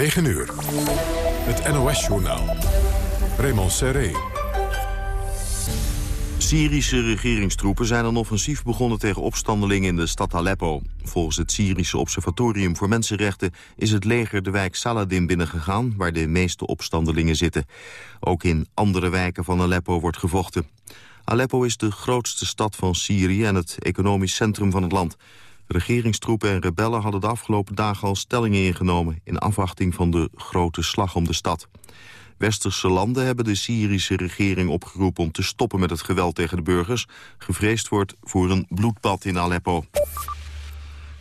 9 uur. Het NOS-journaal. Raymond Serré. Syrische regeringstroepen zijn een offensief begonnen tegen opstandelingen in de stad Aleppo. Volgens het Syrische Observatorium voor Mensenrechten is het leger de wijk Saladin binnengegaan, waar de meeste opstandelingen zitten. Ook in andere wijken van Aleppo wordt gevochten. Aleppo is de grootste stad van Syrië en het economisch centrum van het land. Regeringstroepen en rebellen hadden de afgelopen dagen al stellingen ingenomen... in afwachting van de grote slag om de stad. Westerse landen hebben de Syrische regering opgeroepen... om te stoppen met het geweld tegen de burgers. Gevreesd wordt voor een bloedbad in Aleppo.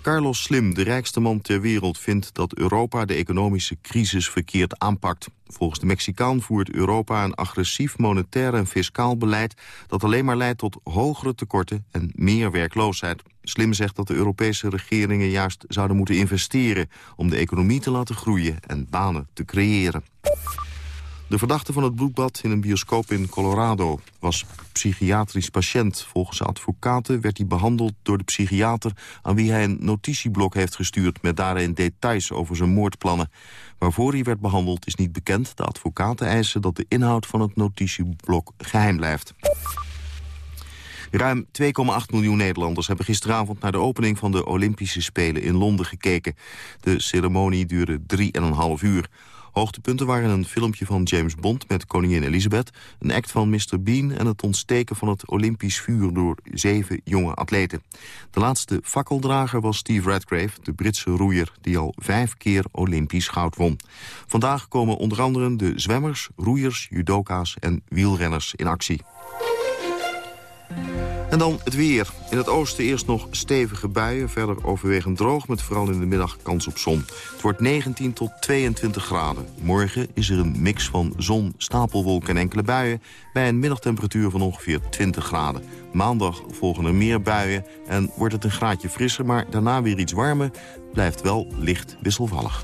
Carlos Slim, de rijkste man ter wereld, vindt dat Europa de economische crisis verkeerd aanpakt. Volgens de Mexicaan voert Europa een agressief monetair en fiscaal beleid... dat alleen maar leidt tot hogere tekorten en meer werkloosheid. Slim zegt dat de Europese regeringen juist zouden moeten investeren... om de economie te laten groeien en banen te creëren. De verdachte van het bloedbad in een bioscoop in Colorado was psychiatrisch patiënt. Volgens advocaten werd hij behandeld door de psychiater... aan wie hij een notitieblok heeft gestuurd... met daarin details over zijn moordplannen. Waarvoor hij werd behandeld is niet bekend. De advocaten eisen dat de inhoud van het notitieblok geheim blijft. Ruim 2,8 miljoen Nederlanders hebben gisteravond naar de opening van de Olympische Spelen in Londen gekeken. De ceremonie duurde 3,5 uur. Hoogtepunten waren een filmpje van James Bond met koningin Elizabeth... een act van Mr. Bean en het ontsteken van het Olympisch vuur... door zeven jonge atleten. De laatste fakkeldrager was Steve Radcliffe, de Britse roeier... die al vijf keer Olympisch goud won. Vandaag komen onder andere de zwemmers, roeiers, judoka's en wielrenners in actie. En dan het weer. In het oosten eerst nog stevige buien, verder overwegend droog... met vooral in de middag kans op zon. Het wordt 19 tot 22 graden. Morgen is er een mix van zon, stapelwolken en enkele buien... bij een middagtemperatuur van ongeveer 20 graden. Maandag volgen er meer buien en wordt het een graadje frisser... maar daarna weer iets warmer, blijft wel licht wisselvallig.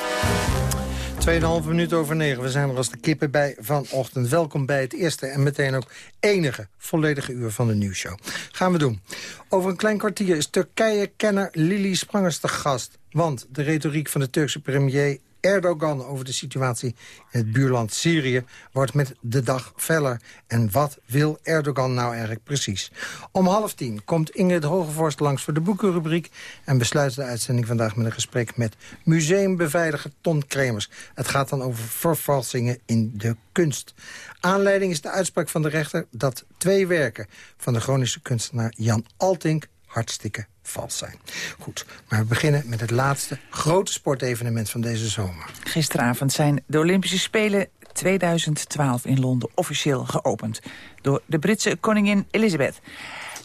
2,5 minuut over 9. We zijn er als de kippen bij vanochtend. Welkom bij het eerste en meteen ook enige volledige uur van de nieuwsshow. Gaan we doen. Over een klein kwartier is Turkije-kenner Lili Sprangers te gast. Want de retoriek van de Turkse premier Erdogan over de situatie in het buurland Syrië wordt met de dag feller. En wat wil Erdogan nou eigenlijk precies? Om half tien komt Ingrid Hogevorst langs voor de boekenrubriek... en besluit de uitzending vandaag met een gesprek met museumbeveiliger Ton Kremers. Het gaat dan over vervalsingen in de kunst. Aanleiding is de uitspraak van de rechter dat twee werken... van de Groningse kunstenaar Jan Altink hartstikke vals zijn. Goed, maar we beginnen met het laatste grote sportevenement van deze zomer. Gisteravond zijn de Olympische Spelen 2012 in Londen officieel geopend... door de Britse koningin Elizabeth.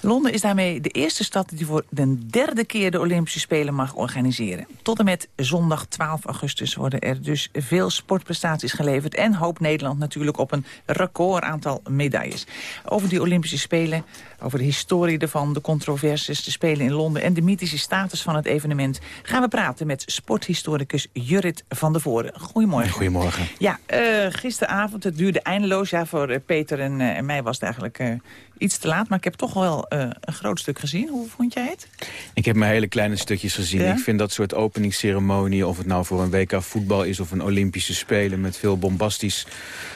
Londen is daarmee de eerste stad die voor de derde keer de Olympische Spelen mag organiseren. Tot en met zondag 12 augustus worden er dus veel sportprestaties geleverd... en hoopt Nederland natuurlijk op een record aantal medailles. Over die Olympische Spelen, over de historie ervan, de controversies, de Spelen in Londen... en de mythische status van het evenement... gaan we praten met sporthistoricus Jurrit van der Voren. Goedemorgen. Goedemorgen. Ja, uh, gisteravond, het duurde eindeloos. Ja, voor uh, Peter en, uh, en, mij was het eigenlijk iets te laat. Maar ik heb toch wel een groot stuk gezien. Hoe vond jij het? Ik heb maar hele kleine stukjes gezien. Ja? Ik vind dat soort openingsceremonie, of het nou voor een WK voetbal is... of een Olympische Spelen met veel bombastisch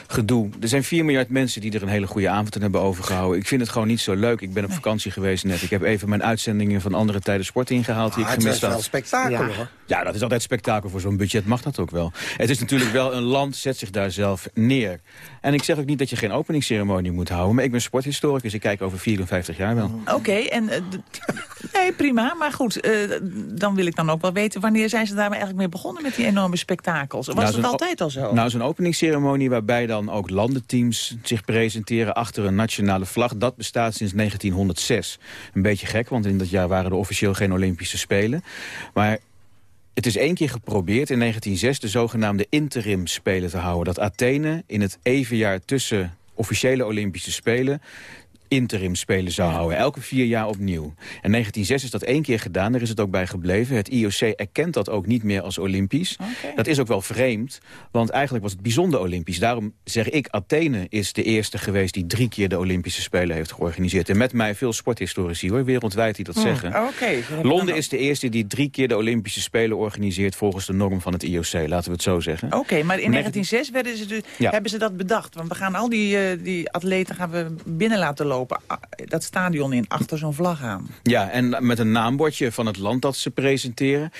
gedoe. Er zijn 4 miljard mensen die er een hele goede avond aan hebben overgehouden. Ik vind het gewoon niet zo leuk. Ik ben op vakantie geweest net. Ik heb even mijn uitzendingen van andere tijden sport ingehaald die ik gemist had. Het is wel spektakel ja. hoor. Ja, dat is altijd spektakel. Voor zo'n budget mag dat ook wel. Het is natuurlijk wel een land, zet zich daar zelf neer. En ik zeg ook niet dat je geen openingsceremonie moet houden. Maar ik ben sporthistoricus. Ik kijk over 54 jaar wel. Oké, okay, en... Uh, nee, prima. Maar goed, uh, dan wil ik dan ook wel weten... wanneer zijn ze daar eigenlijk mee begonnen met die enorme spektakels? Was nou, het altijd al zo? Nou, zo'n openingsceremonie waarbij dan ook landenteams zich presenteren... achter een nationale vlag, dat bestaat sinds 1906. Een beetje gek, want in dat jaar waren er officieel geen Olympische Spelen. Maar het is één keer geprobeerd in 1906 de zogenaamde interim spelen te houden. Dat Athene in het evenjaar tussen officiële Olympische Spelen interim spelen zou houden. Elke vier jaar opnieuw. En 1906 is dat één keer gedaan, daar is het ook bij gebleven. Het IOC erkent dat ook niet meer als Olympisch. Dat is ook wel vreemd, want eigenlijk was het bijzonder Olympisch. Daarom zeg ik, Athene is de eerste geweest... die drie keer de Olympische Spelen heeft georganiseerd. En met mij veel sporthistorici hoor, wereldwijd die dat hmm. zeggen. Londen is de eerste die drie keer de Olympische Spelen organiseert... volgens de norm van het IOC, laten we het zo zeggen. Oké, maar in 1906 werden ze dus, hebben ze dat bedacht. Want we gaan al die, uh, die atleten gaan we binnen laten lopen. Dat stadion in, achter zo'n vlag aan. Ja, en met een naambordje van het land dat ze presenteren.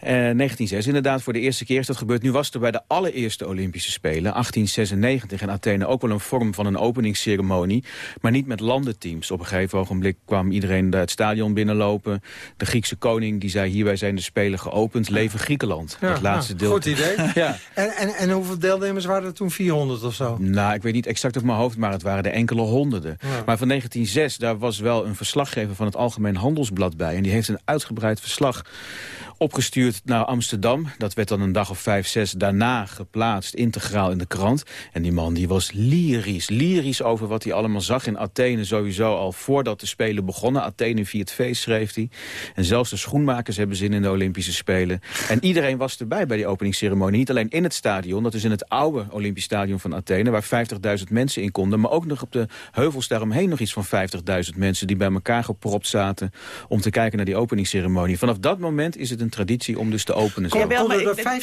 Eh, 1906 inderdaad, voor de eerste keer is dat gebeurd. Nu was er bij de allereerste Olympische Spelen, 1896 in Athene... ook wel een vorm van een openingsceremonie. Maar niet met landenteams. Op een gegeven ogenblik kwam iedereen het stadion binnenlopen. De Griekse koning die zei, hierbij zijn de Spelen geopend. Leven Griekenland. Ja, dat laatste deel. Goed idee. ja. en, en, en hoeveel deelnemers waren er toen? 400 of zo? Nou, ik weet niet exact op mijn hoofd, maar het waren er enkele honderden. Maar van 1906, daar was wel een verslaggever van het Algemeen Handelsblad bij. En die heeft een uitgebreid verslag opgestuurd naar Amsterdam. Dat werd dan een dag of vijf, zes daarna geplaatst, integraal in de krant. En die man die was lyrisch, lyrisch over wat hij allemaal zag in Athene. Sowieso al voordat de Spelen begonnen. Athene viert feest, schreef hij. En zelfs de schoenmakers hebben zin in de Olympische Spelen. En iedereen was erbij bij die openingsceremonie. Niet alleen in het stadion, dat is in het oude Olympisch Stadion van Athene... waar 50.000 mensen in konden. Maar ook nog op de heuvels daaromheen nog iets van 50.000 mensen... die bij elkaar gepropt zaten om te kijken naar die openingsceremonie. Vanaf dat moment is het een traditie om dus te openen. Kon, konden er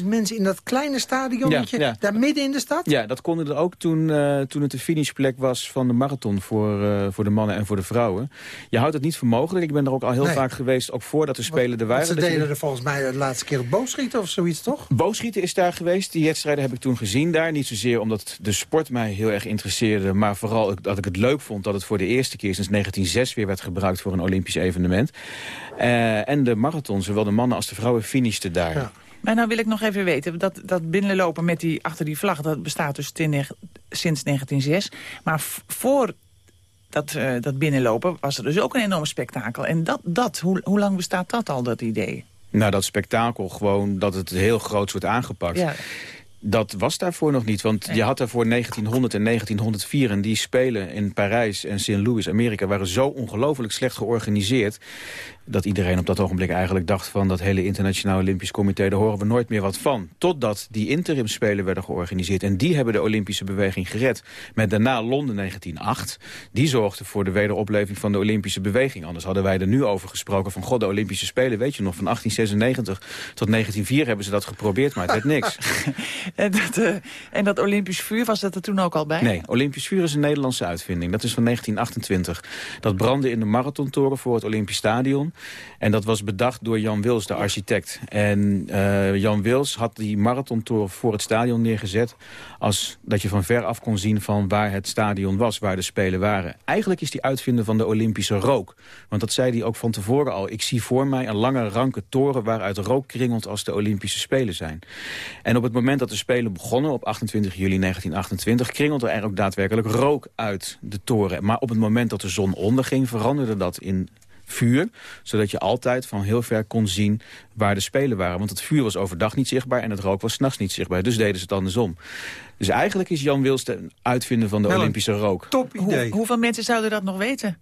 50.000 mensen in dat kleine stadion, ja, daar midden in de stad? Ja, dat konden er ook toen, uh, toen het de finishplek was van de marathon voor, uh, voor de mannen en voor de vrouwen. Je houdt het niet voor mogelijk. Ik ben er ook al heel vaak geweest, ook voordat de Spelen er waren. Ze deden er volgens mij de laatste keer op boogschieten of zoiets, toch? Boogschieten is daar geweest. Die wedstrijden heb ik toen gezien daar. Niet zozeer omdat de sport mij heel erg interesseerde, maar vooral dat ik het leuk vond dat het voor de eerste keer sinds 1906 weer werd gebruikt voor een Olympisch evenement. Uh, en de marathon, zowel de mannen als de vrouwen finishten daar. Ja. Maar nou wil ik nog even weten, dat, dat binnenlopen met die, achter die vlag... dat bestaat dus sinds 1906. Maar voor dat, uh, dat binnenlopen was er dus ook een enorm spektakel. En dat, dat hoe, hoe lang bestaat dat al, dat idee? Nou, dat spektakel gewoon dat het heel groot wordt aangepakt. Ja. Dat was daarvoor nog niet, want je had daarvoor 1900 en 1904... en die spelen in Parijs en St. Louis, Amerika... waren zo ongelooflijk slecht georganiseerd dat iedereen op dat ogenblik eigenlijk dacht van dat hele internationale Olympisch Comité, daar horen we nooit meer wat van. Totdat die interimspelen werden georganiseerd. En die hebben de Olympische beweging gered. Met daarna Londen 1908. Die zorgde voor de wederopleving van de Olympische beweging. Anders hadden wij er nu over gesproken van god, de Olympische Spelen, weet je nog, van 1896 tot 1904 hebben ze dat geprobeerd, maar het werd niks. en, dat, uh, en dat Olympisch vuur, was dat er toen ook al bij? Nee, Olympisch vuur is een Nederlandse uitvinding. Dat is van 1928. Dat brandde in de marathontoren voor het Olympisch Stadion. En dat was bedacht door Jan Wils, de architect. En uh, Jan Wils had die marathontoren voor het stadion neergezet... als dat je van ver af kon zien van waar het stadion was, waar de Spelen waren. Eigenlijk is die uitvinder van de Olympische rook. Want dat zei hij ook van tevoren al. Ik zie voor mij een lange ranke toren waaruit rook kringelt als de Olympische Spelen zijn. En op het moment dat de Spelen begonnen, op 28 juli 1928... kringelde er ook daadwerkelijk rook uit de toren. Maar op het moment dat de zon onderging, veranderde dat in vuur. Zodat je altijd van heel ver kon zien waar de spelen waren. Want het vuur was overdag niet zichtbaar en het rook was s'nachts niet zichtbaar. Dus deden ze het andersom. Dus eigenlijk is Jan Wils de uitvinder van de Olympische rook. Top idee. hoeveel mensen zouden dat nog weten?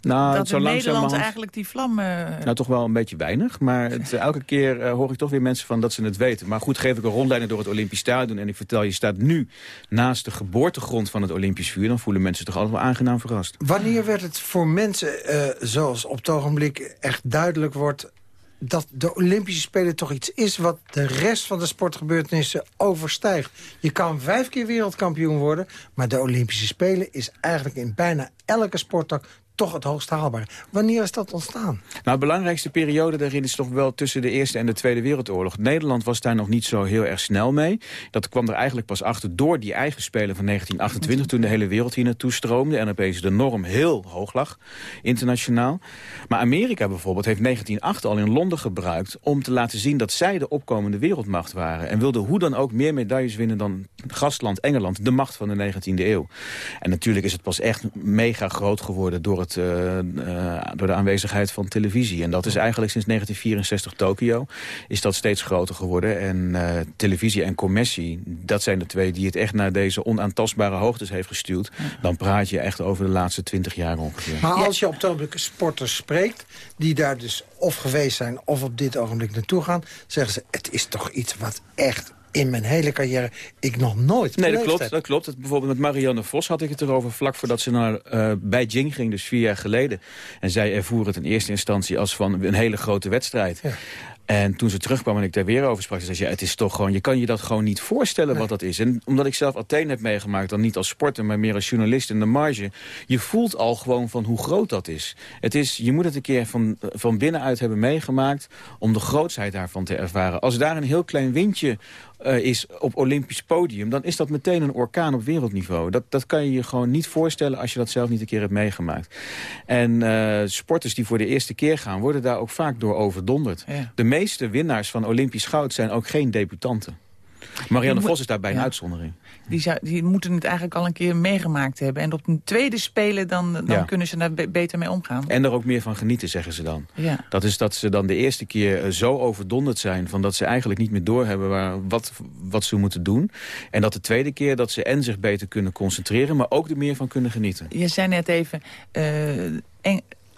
Nou, dat in Nederland eigenlijk die vlam... Uh... Nou, toch wel een beetje weinig. Maar het, eh, elke keer uh, hoor ik toch weer mensen van dat ze het weten. Maar goed, geef ik een rondleiding door het Olympisch Stadion... en ik vertel, je staat nu naast de geboortegrond van het Olympisch vuur... dan voelen mensen zich altijd wel aangenaam verrast. Wanneer werd het voor mensen, uh, zoals op het ogenblik echt duidelijk wordt dat de Olympische Spelen toch iets is... wat de rest van de sportgebeurtenissen overstijgt. Je kan vijf keer wereldkampioen worden... maar de Olympische Spelen is eigenlijk in bijna elke sporttak toch het hoogst haalbaar. Wanneer is dat ontstaan? Nou, de belangrijkste periode daarin is toch wel tussen de Eerste en de Tweede Wereldoorlog. Nederland was daar nog niet zo heel erg snel mee. Dat kwam er eigenlijk pas achter door die eigen Spelen van 1928... toen de hele wereld hier naartoe stroomde en opeens de norm heel hoog lag, internationaal. Maar Amerika bijvoorbeeld heeft 1908 al in Londen gebruikt... om te laten zien dat zij de opkomende wereldmacht waren. En wilde hoe dan ook meer medailles winnen dan gastland Engeland... de macht van de 19e eeuw. En natuurlijk is het pas echt mega groot geworden door het dat door de aanwezigheid van televisie. En dat is eigenlijk sinds 1964 Tokio is dat steeds groter geworden. En televisie en commercie, dat zijn de twee die het echt naar deze onaantastbare hoogtes heeft gestuurd. Dan praat je echt over de laatste twintig jaar ongeveer. Maar als je op het sporters spreekt, die daar dus of geweest zijn of op dit ogenblik naartoe gaan, zeggen ze, het is toch iets wat echt in mijn hele carrière ik nog nooit Nee, dat klopt. Dat klopt. Bijvoorbeeld met Marianne Vos had ik het erover... vlak voordat ze naar uh, Beijing ging, dus vier jaar geleden. En zij ervoer het in eerste instantie als van een hele grote wedstrijd. Ja. En toen ze terugkwam en ik daar weer over sprak, zei ze... Ja, het is toch gewoon, je kan je dat gewoon niet voorstellen wat dat is. En omdat ik zelf Athene heb meegemaakt, dan niet als sporter... maar meer als journalist in de marge... je voelt al gewoon van hoe groot dat is. Het is je moet het een keer van, van binnenuit hebben meegemaakt... om de grootsheid daarvan te ervaren. Als daar een heel klein windje uh, is op Olympisch podium... dan is dat meteen een orkaan op wereldniveau. Dat, dat kan je je gewoon niet voorstellen als je dat zelf niet een keer hebt meegemaakt. En uh, sporters die voor de eerste keer gaan... worden daar ook vaak door overdonderd. De meeste winnaars van Olympisch goud zijn ook geen debutanten. Marianne Vos is daarbij een uitzondering. Die, zou, die moeten het eigenlijk al een keer meegemaakt hebben. En op een tweede spelen, dan, dan kunnen ze daar beter mee omgaan. En er ook meer van genieten, zeggen ze dan. Ja. Dat is dat ze dan de eerste keer eh, zo overdonderd zijn... van dat ze eigenlijk niet meer doorhebben waar, wat, wat ze moeten doen. En dat de tweede keer dat ze en zich beter kunnen concentreren... maar ook er meer van kunnen genieten. Je zei net even... Uh,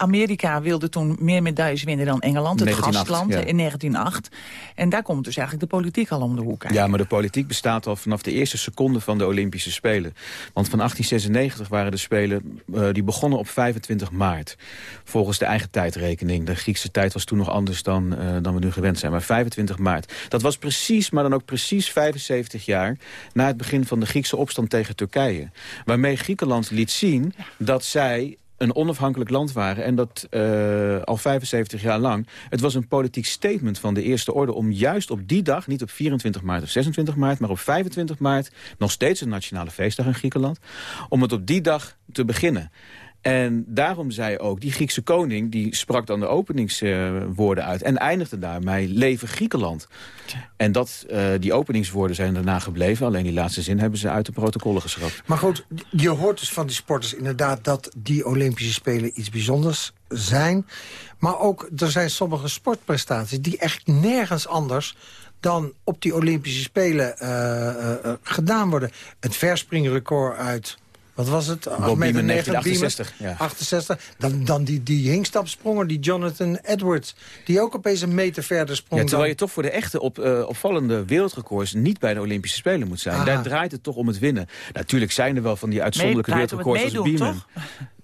Amerika wilde toen meer medailles winnen dan Engeland, het 1908, gastland, in 1908. En daar komt dus eigenlijk de politiek al om de hoek Ja, maar de politiek bestaat al vanaf de eerste seconde van de Olympische Spelen. Want van 1896 waren de Spelen, uh, die begonnen op 25 maart. Volgens de eigen tijdrekening. De Griekse tijd was toen nog anders dan, uh, dan we nu gewend zijn. Maar 25 maart. Dat was precies, maar dan ook precies 75 jaar... na het begin van de Griekse opstand tegen Turkije. Waarmee Griekenland liet zien dat zij een onafhankelijk land waren. En dat uh, al 75 jaar lang. Het was een politiek statement van de Eerste Orde... om juist op die dag, niet op 24 maart of 26 maart... maar op 25 maart, nog steeds een nationale feestdag in Griekenland... om het op die dag te beginnen. En daarom zei ook, die Griekse koning... die sprak dan de openingswoorden uit... en eindigde daarmee, leven Griekenland. En dat, uh, die openingswoorden zijn daarna gebleven. Alleen die laatste zin hebben ze uit de protocollen geschrapt. Maar goed, je hoort dus van die sporters inderdaad... dat die Olympische Spelen iets bijzonders zijn. Maar ook, er zijn sommige sportprestaties... die echt nergens anders dan op die Olympische Spelen uh, uh, gedaan worden. Het verspringrecord uit wat was het? Bob Beeman, 1968. Ja. 68. Dan, dan die, die hinkstapspronger, die Jonathan Edwards... die ook opeens een meter verder sprong. Ja, terwijl je toch voor de echte op, uh, opvallende wereldrecords... niet bij de Olympische Spelen moet zijn. Daar draait het toch om het winnen. Natuurlijk zijn er wel van die uitzonderlijke wereldrecords als Beeman.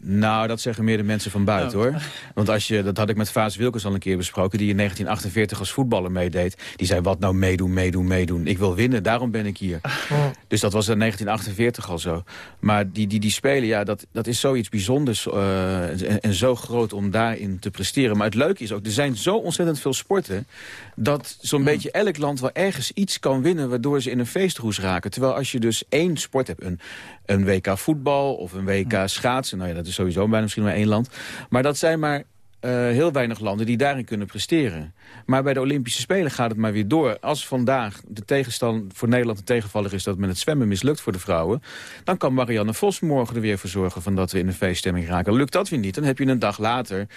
Nou, dat zeggen meer de mensen van buiten, oh. hoor. Want als je, dat had ik met Vaas Wilkens al een keer besproken... die in 1948 als voetballer meedeed. Die zei, wat nou meedoen, meedoen, meedoen. Ik wil winnen, daarom ben ik hier. Oh. Dus dat was in 1948 al zo. Maar die, die, die spelen, ja, dat, dat is zoiets bijzonders... Uh, en, zo groot om daarin te presteren. Maar het leuke is ook, er zijn zo ontzettend veel sporten... dat zo'n beetje elk land wel ergens iets kan winnen... waardoor ze in een feestroes raken. Terwijl als je dus één sport hebt... een, een WK voetbal of een WK schaatsen... nou ja, dat is sowieso bijna misschien maar één land. Maar dat zijn maar uh, heel weinig landen die daarin kunnen presteren. Maar bij de Olympische Spelen gaat het maar weer door. Als vandaag de tegenstand voor Nederland een tegenvaller is... dat met het zwemmen mislukt voor de vrouwen... dan kan Marianne Vos morgen er weer voor zorgen... Van dat we in een feeststemming raken. Lukt dat weer niet, dan heb je een dag later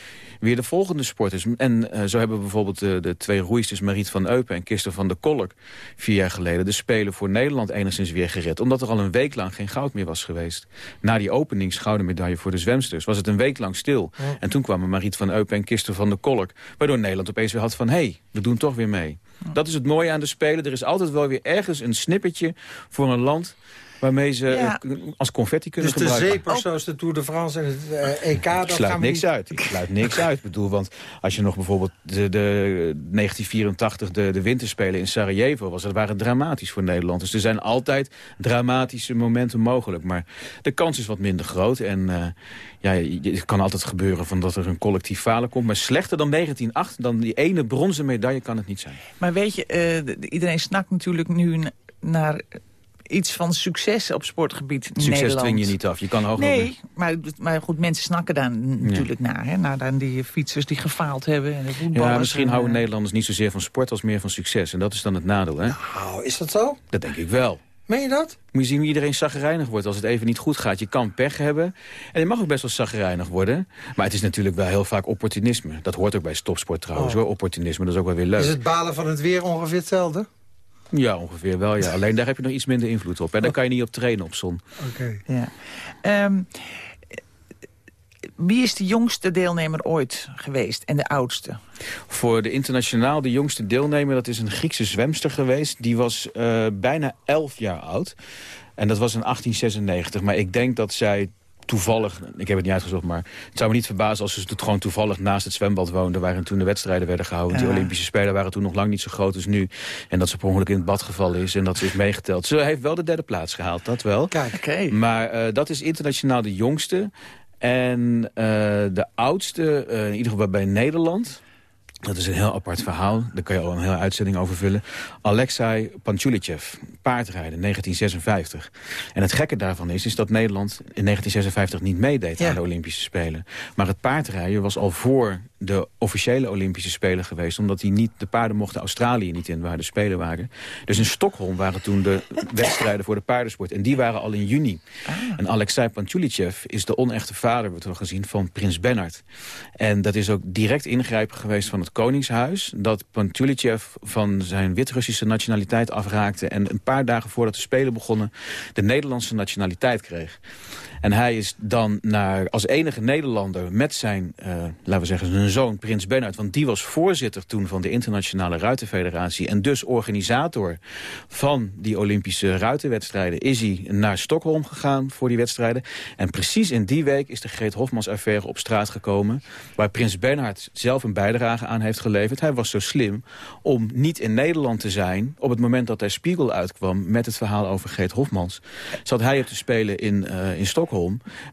weer de volgende sporters. En uh, zo hebben we bijvoorbeeld de, de twee roeisters... Mariet van Eupen en Kirsten van der Kolk... vier jaar geleden de Spelen voor Nederland enigszins weer gered. Omdat er al een week lang geen goud meer was geweest. Na die openingsgouden medaille voor de zwemsters was het een week lang stil. En toen kwamen Mariet van Eupen en Kirsten van der Kolk... waardoor Nederland opeens weer had van... hé, hey, we doen toch weer mee. Dat is het mooie aan de Spelen. Er is altijd wel weer ergens een snippertje voor een land waarmee ze als confetti kunnen dus gebruiken. Dus de zeepers zoals de Tour de France en het uh, EK... Ik sluit niks uit. Ik sluit niks uit. Ik bedoel, want als je nog bijvoorbeeld de, de 1984 de, de winterspelen in Sarajevo was... dat waren dramatisch voor Nederland. Dus er zijn altijd dramatische momenten mogelijk. Maar de kans is wat minder groot. En uh, ja, het kan altijd gebeuren van dat er een collectief falen komt. Maar slechter dan 1908, dan die ene bronzen medaille kan het niet zijn. Maar weet je, uh, iedereen snakt natuurlijk nu naar iets van succes op sportgebied succes Nederland. dwing je niet af, je kan hoog Nee, maar, maar goed, mensen snakken daar natuurlijk naar. Hè? Naar dan die fietsers die gefaald hebben en de voetballers. Ja, misschien houden eh, Nederlanders niet zozeer van sport als meer van succes. En dat is dan het nadeel, hè? Nou, is dat zo? Dat denk ik wel. Meen je dat? Moet je zien hoe iedereen zagrijnig wordt als het even niet goed gaat. Je kan pech hebben. En je mag ook best wel zagrijnig worden. Maar het is natuurlijk wel heel vaak opportunisme. Dat hoort ook bij stopsport trouwens, oh. hoor. Opportunisme, dat is ook wel weer leuk. Is het balen van het weer ongeveer hetzelfde? Ja, ongeveer wel. Ja. Alleen daar heb je nog iets minder invloed op. En daar oh. kan je niet op trainen op zon. Oké. Ja. Um, wie is de jongste deelnemer ooit geweest en de oudste? Voor de internationaal de jongste deelnemer, dat is een Griekse zwemster geweest. Die was uh, bijna 11 jaar oud. En dat was in 1896. Maar ik denk dat zij toevallig, ik heb het niet uitgezocht... maar het zou me niet verbazen als ze het gewoon toevallig naast het zwembad woonde... waarin toen de wedstrijden werden gehouden. Die Olympische Spelen waren toen nog lang niet zo groot als nu. En dat ze per ongeluk in het bad gevallen is en dat ze is meegeteld. Ze heeft wel de derde plaats gehaald, dat wel. Kijk, okay. Maar uh, dat is internationaal de jongste. En uh, de oudste, uh, in ieder geval bij Nederland... Dat is een heel apart verhaal. Daar kan je al een hele uitzending over vullen. Alexei Panchulichev, paardrijden, 1956. En het gekke daarvan is, is dat Nederland in 1956 niet meedeed aan de Olympische Spelen. Maar het paardrijden was al voor de officiële Olympische Spelen geweest. Omdat die niet, de paarden mochten Australië niet in, waar de Spelen waren. Dus in Stockholm waren toen de wedstrijden voor de paardensport. En die waren al in juni. Ah. En Alexei Panchulichev is de onechte vader, wordt we gezien, van prins Bernhard. En dat is ook direct ingrijpen geweest van het Koningshuis. Dat Panchulichev van zijn Wit-Russische nationaliteit afraakte. En een paar dagen voordat de Spelen begonnen de Nederlandse nationaliteit kreeg. En hij is dan naar, als enige Nederlander met zijn, uh, laten we zeggen, zijn zoon Prins Bernhard. Want die was voorzitter toen van de Internationale Ruitenfederatie. En dus organisator van die Olympische ruitenwedstrijden. Is hij naar Stockholm gegaan voor die wedstrijden. En precies in die week is de Greet Hofmans affaire op straat gekomen. Waar Prins Bernhard zelf een bijdrage aan heeft geleverd. Hij was zo slim om niet in Nederland te zijn op het moment dat hij Spiegel uitkwam met het verhaal over Greet Hofmans. Zat hij op te spelen in, uh, in Stockholm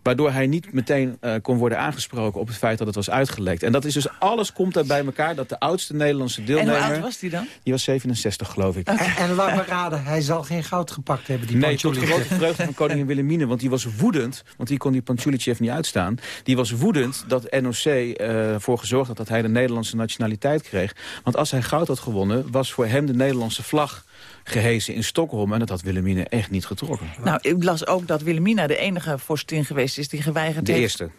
Waardoor hij niet meteen uh, kon worden aangesproken op het feit dat het was uitgelekt. En dat is dus alles komt daar bij elkaar. Dat de oudste Nederlandse deelnemer... En hoe oud was die dan? Die was 67 geloof ik. En, en laat me raden, hij zal geen goud gepakt hebben. Die nee, tot grote vreugde van koningin Wilhelmine. Want die was woedend, want die kon die Panchulichev niet uitstaan. Die was woedend dat NOC ervoor uh, gezorgd had dat hij de Nederlandse nationaliteit kreeg. Want als hij goud had gewonnen, was voor hem de Nederlandse vlag gehesen in Stockholm. En dat had Wilhelmina echt niet getrokken. Nou, ik las ook dat Wilhelmina de enige vorstin geweest is die geweigerd de heeft... De eerste.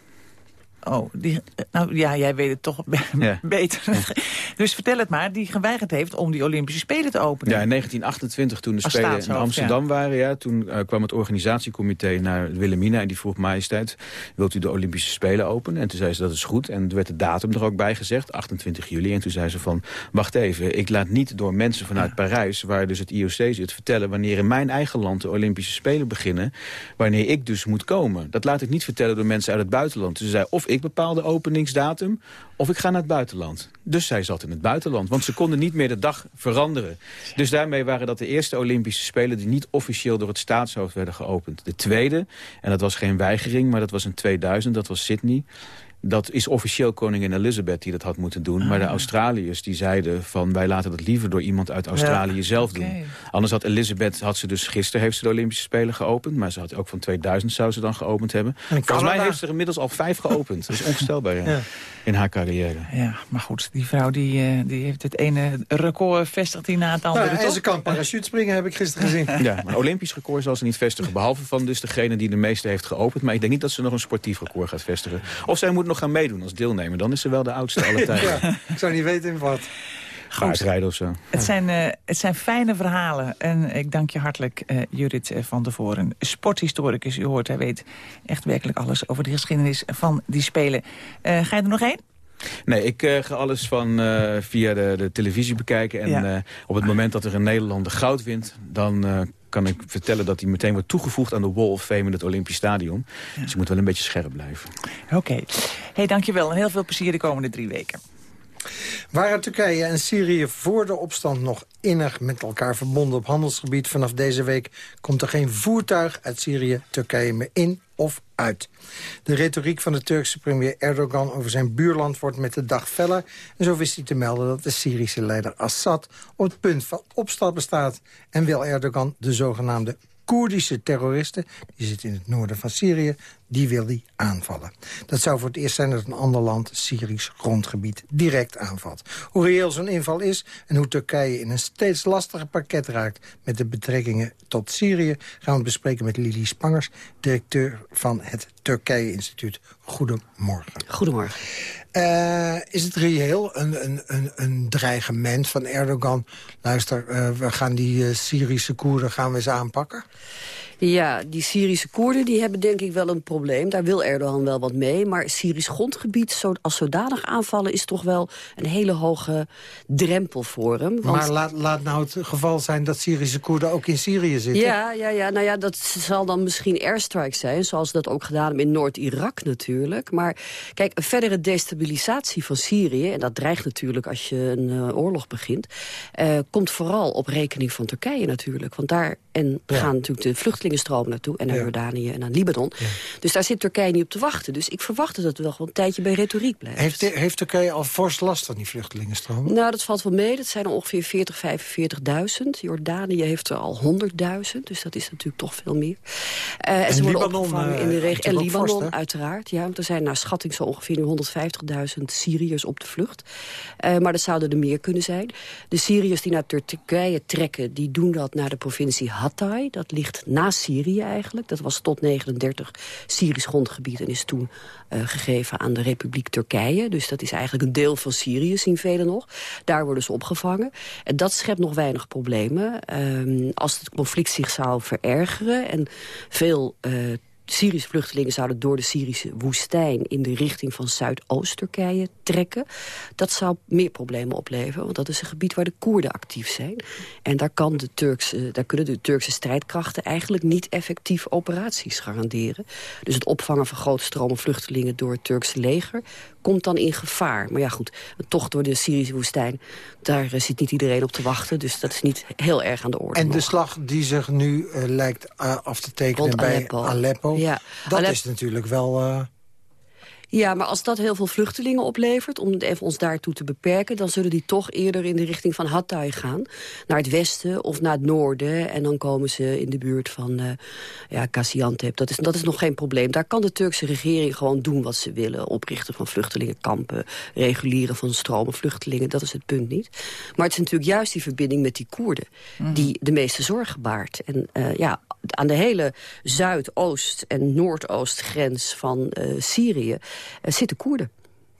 Oh, die, nou ja, jij weet het toch beter. dus vertel het maar, die geweigerd heeft om die Olympische Spelen te openen. Ja, in 1928 toen de Spelen in Amsterdam waren... Ja, toen uh, kwam het organisatiecomité naar Wilhelmina en die vroeg majesteit... wilt u de Olympische Spelen openen? En toen zei ze dat is goed. En er werd de datum er ook bij gezegd, 28 juli. En toen zei ze van, wacht even, ik laat niet door mensen vanuit Parijs... waar dus het IOC zit, vertellen wanneer in mijn eigen land de Olympische Spelen beginnen... wanneer ik dus moet komen. Dat laat ik niet vertellen door mensen uit het buitenland. Dus ze zei, of ik bepaal de openingsdatum of ik ga naar het buitenland. Dus zij zat in het buitenland, want ze konden niet meer de dag veranderen. Dus daarmee waren dat de eerste Olympische Spelen... die niet officieel door het staatshoofd werden geopend. De tweede, en dat was geen weigering, maar dat was in 2000, dat was Sydney... Dat is officieel koningin Elizabeth die dat had moeten doen. Maar de ah. Australiërs die zeiden van wij laten dat liever door iemand uit Australië zelf doen. Anders had Elizabeth, had ze dus gisteren heeft ze de Olympische Spelen geopend. Maar ze had ook van 2000 zou ze dan geopend hebben. Volgens mij heeft ze er inmiddels al vijf geopend. Dat is onvoorstelbaar ja. In haar carrière. Ja, maar goed, die vrouw die, uh, die heeft het ene record vestigd die na het andere. Nou, en ze kan parachute springen, heb ik gisteren gezien. Ja, maar Olympisch record zal ze niet vestigen. Behalve van dus degene die de meeste heeft geopend. Maar ik denk niet dat ze nog een sportief record gaat vestigen. Of zij moet nog gaan meedoen als deelnemer. Dan is ze wel de oudste alle tijden. ja, ik zou niet weten in wat. Paardrijden of zo. Het zijn, uh, het zijn fijne verhalen. En ik dank je hartelijk, uh, Judith van der Voren. Sporthistoricus, u hoort, hij weet echt werkelijk alles over de geschiedenis van die Spelen. Uh, ga je er nog één? Nee, ik uh, ga alles van uh, via de, de, televisie bekijken. En ja. uh, op het moment dat er een Nederlander goud wint... dan kan ik vertellen dat hij meteen wordt toegevoegd aan de Wall of Fame in het Olympisch Stadion. Ja. Dus je moet wel een beetje scherp blijven. Oké. Okay. Hey, dankjewel en heel veel plezier de komende drie weken. Waren Turkije en Syrië voor de opstand nog innig met elkaar verbonden op handelsgebied... vanaf deze week komt er geen voertuig uit Syrië Turkije meer in of uit. De retoriek van de Turkse premier Erdogan over zijn buurland wordt met de dag feller. En zo wist hij te melden dat de Syrische leider Assad op het punt van opstappen staat. En wil Erdogan de zogenaamde Koerdische terroristen, die zitten in het noorden van Syrië, die wil hij aanvallen. Dat zou voor het eerst zijn dat een ander land Syrisch grondgebied direct aanvalt. Hoe reëel zo'n inval is en hoe Turkije in een steeds lastiger pakket raakt... met de betrekkingen tot Syrië gaan we bespreken met Lili Spangers... directeur van het Turkije-instituut. Goedemorgen. Goedemorgen. Uh, is het reëel een, een, een, een, dreigement van Erdogan? Luister, uh, we gaan die uh, Syrische Koerden gaan we eens aanpakken? Ja, die Syrische Koerden die hebben denk ik wel een probleem. Daar wil Erdogan wel wat mee. Maar Syrisch grondgebied zo, als zodanig aanvallen... is toch wel een hele hoge drempel voor hem. Want... Maar laat, laat nou het geval zijn dat Syrische Koerden ook in Syrië zitten. Ja, ja, ja, nou ja, dat zal dan misschien airstrikes zijn. Zoals ze dat ook gedaan hebben in Noord-Irak natuurlijk. Maar kijk, een verdere destabilisatie van Syrië... en dat dreigt natuurlijk als je een uh, oorlog begint... Uh, komt vooral op rekening van Turkije natuurlijk. Want daar en ja. gaan natuurlijk de vluchtelingenstroom naartoe. En naar ja. Jordanië en naar Libanon. Ja. Dus daar zit Turkije niet op te wachten. Dus ik verwacht dat het wel gewoon een tijdje bij retoriek blijft. Heeft, heeft Turkije al fors last van die vluchtelingenstroom? Nou, dat valt wel mee. Dat zijn er ongeveer 40, 45.000. Jordanië heeft er al 100.000. Dus dat is natuurlijk toch veel meer. Uh, en, en ze worden Libanon, opgevangen uh, in de regio. En Libanon, vorst, uiteraard. Ja, want er zijn naar schatting zo ongeveer nu 150.000 Syriërs op de vlucht. Uh, maar dat zouden er meer kunnen zijn. De Syriërs die naar Turkije trekken, die doen dat naar de provincie Hatay. Dat ligt naast Syrië eigenlijk. Dat was tot 39 Syrisch grondgebied en is toen uh, gegeven aan de Republiek Turkije. Dus dat is eigenlijk een deel van Syrië, zien velen nog. Daar worden ze opgevangen. En dat schept nog weinig problemen. Um, als het conflict zich zou verergeren en veel... Uh, Syrische vluchtelingen zouden door de Syrische woestijn... in de richting van Zuidoost-Turkije trekken. Dat zou meer problemen opleveren, want dat is een gebied waar de Koerden actief zijn. En daar, kan de Turkse, daar kunnen de Turkse strijdkrachten eigenlijk niet effectief operaties garanderen. Dus het opvangen van grote stromen vluchtelingen door het Turkse leger komt dan in gevaar. Maar ja goed, toch door de Syrische woestijn, daar uh, zit niet iedereen op te wachten. Dus dat is niet heel erg aan de orde. En nog. de slag die zich nu uh, lijkt af te tekenen Rond bij Aleppo. Aleppo, Ja. dat Alep- is natuurlijk wel... eh, Ja, maar als dat heel veel vluchtelingen oplevert... om het even ons daartoe te beperken... dan zullen die toch eerder in de richting van Hatay gaan. Naar het westen of naar het noorden. En dan komen ze in de buurt van uh, ja, Gaziantep. Dat is, dat is nog geen probleem. Daar kan de Turkse regering gewoon doen wat ze willen. Oprichten van vluchtelingenkampen. Reguleren van stromen vluchtelingen. Dat is het punt niet. Maar het is natuurlijk juist die verbinding met die Koerden... die de meeste zorgen baart. En uh, ja, aan de hele zuidoost- en noordoostgrens van uh, Syrië... Uh, zitten Koerden.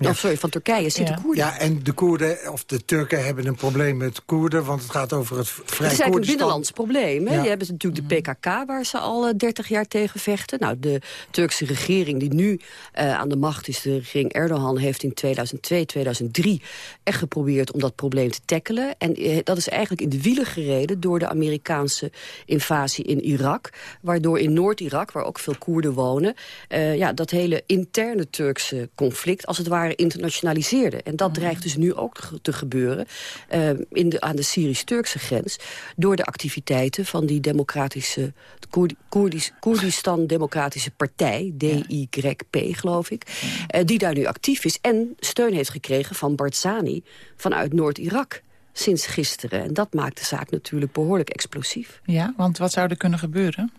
Ja. Of sorry, van Turkije zitten Ja. Koerden. ja, en de Koerden, of de Turken hebben een probleem met Koerden... want het gaat over het vrij Het is eigenlijk een binnenlands probleem. Hè? Ja. Je hebt natuurlijk de PKK, waar ze al eh, 30 jaar tegen vechten. Nou, de Turkse regering die nu uh, aan de macht is, de regering Erdogan... heeft in 2002, 2003 echt geprobeerd om dat probleem te tackelen. En uh, dat is eigenlijk in de wielen gereden door de Amerikaanse invasie in Irak. Waardoor in Noord-Irak, waar ook veel Koerden wonen... Uh, ja, dat hele interne Turkse conflict als het ware internationaliseerde. En dat dreigt dus nu ook te, gebeuren uh, in de, aan de Syrisch-Turkse grens... door de activiteiten van die democratische... Koerd, Koerdisch, Koerdistan Democratische Partij, DYP geloof ik... Uh, die daar nu actief is en steun heeft gekregen van Barzani vanuit Noord-Irak sinds gisteren. En dat maakt de zaak natuurlijk behoorlijk explosief. Ja, want wat zou er kunnen gebeuren?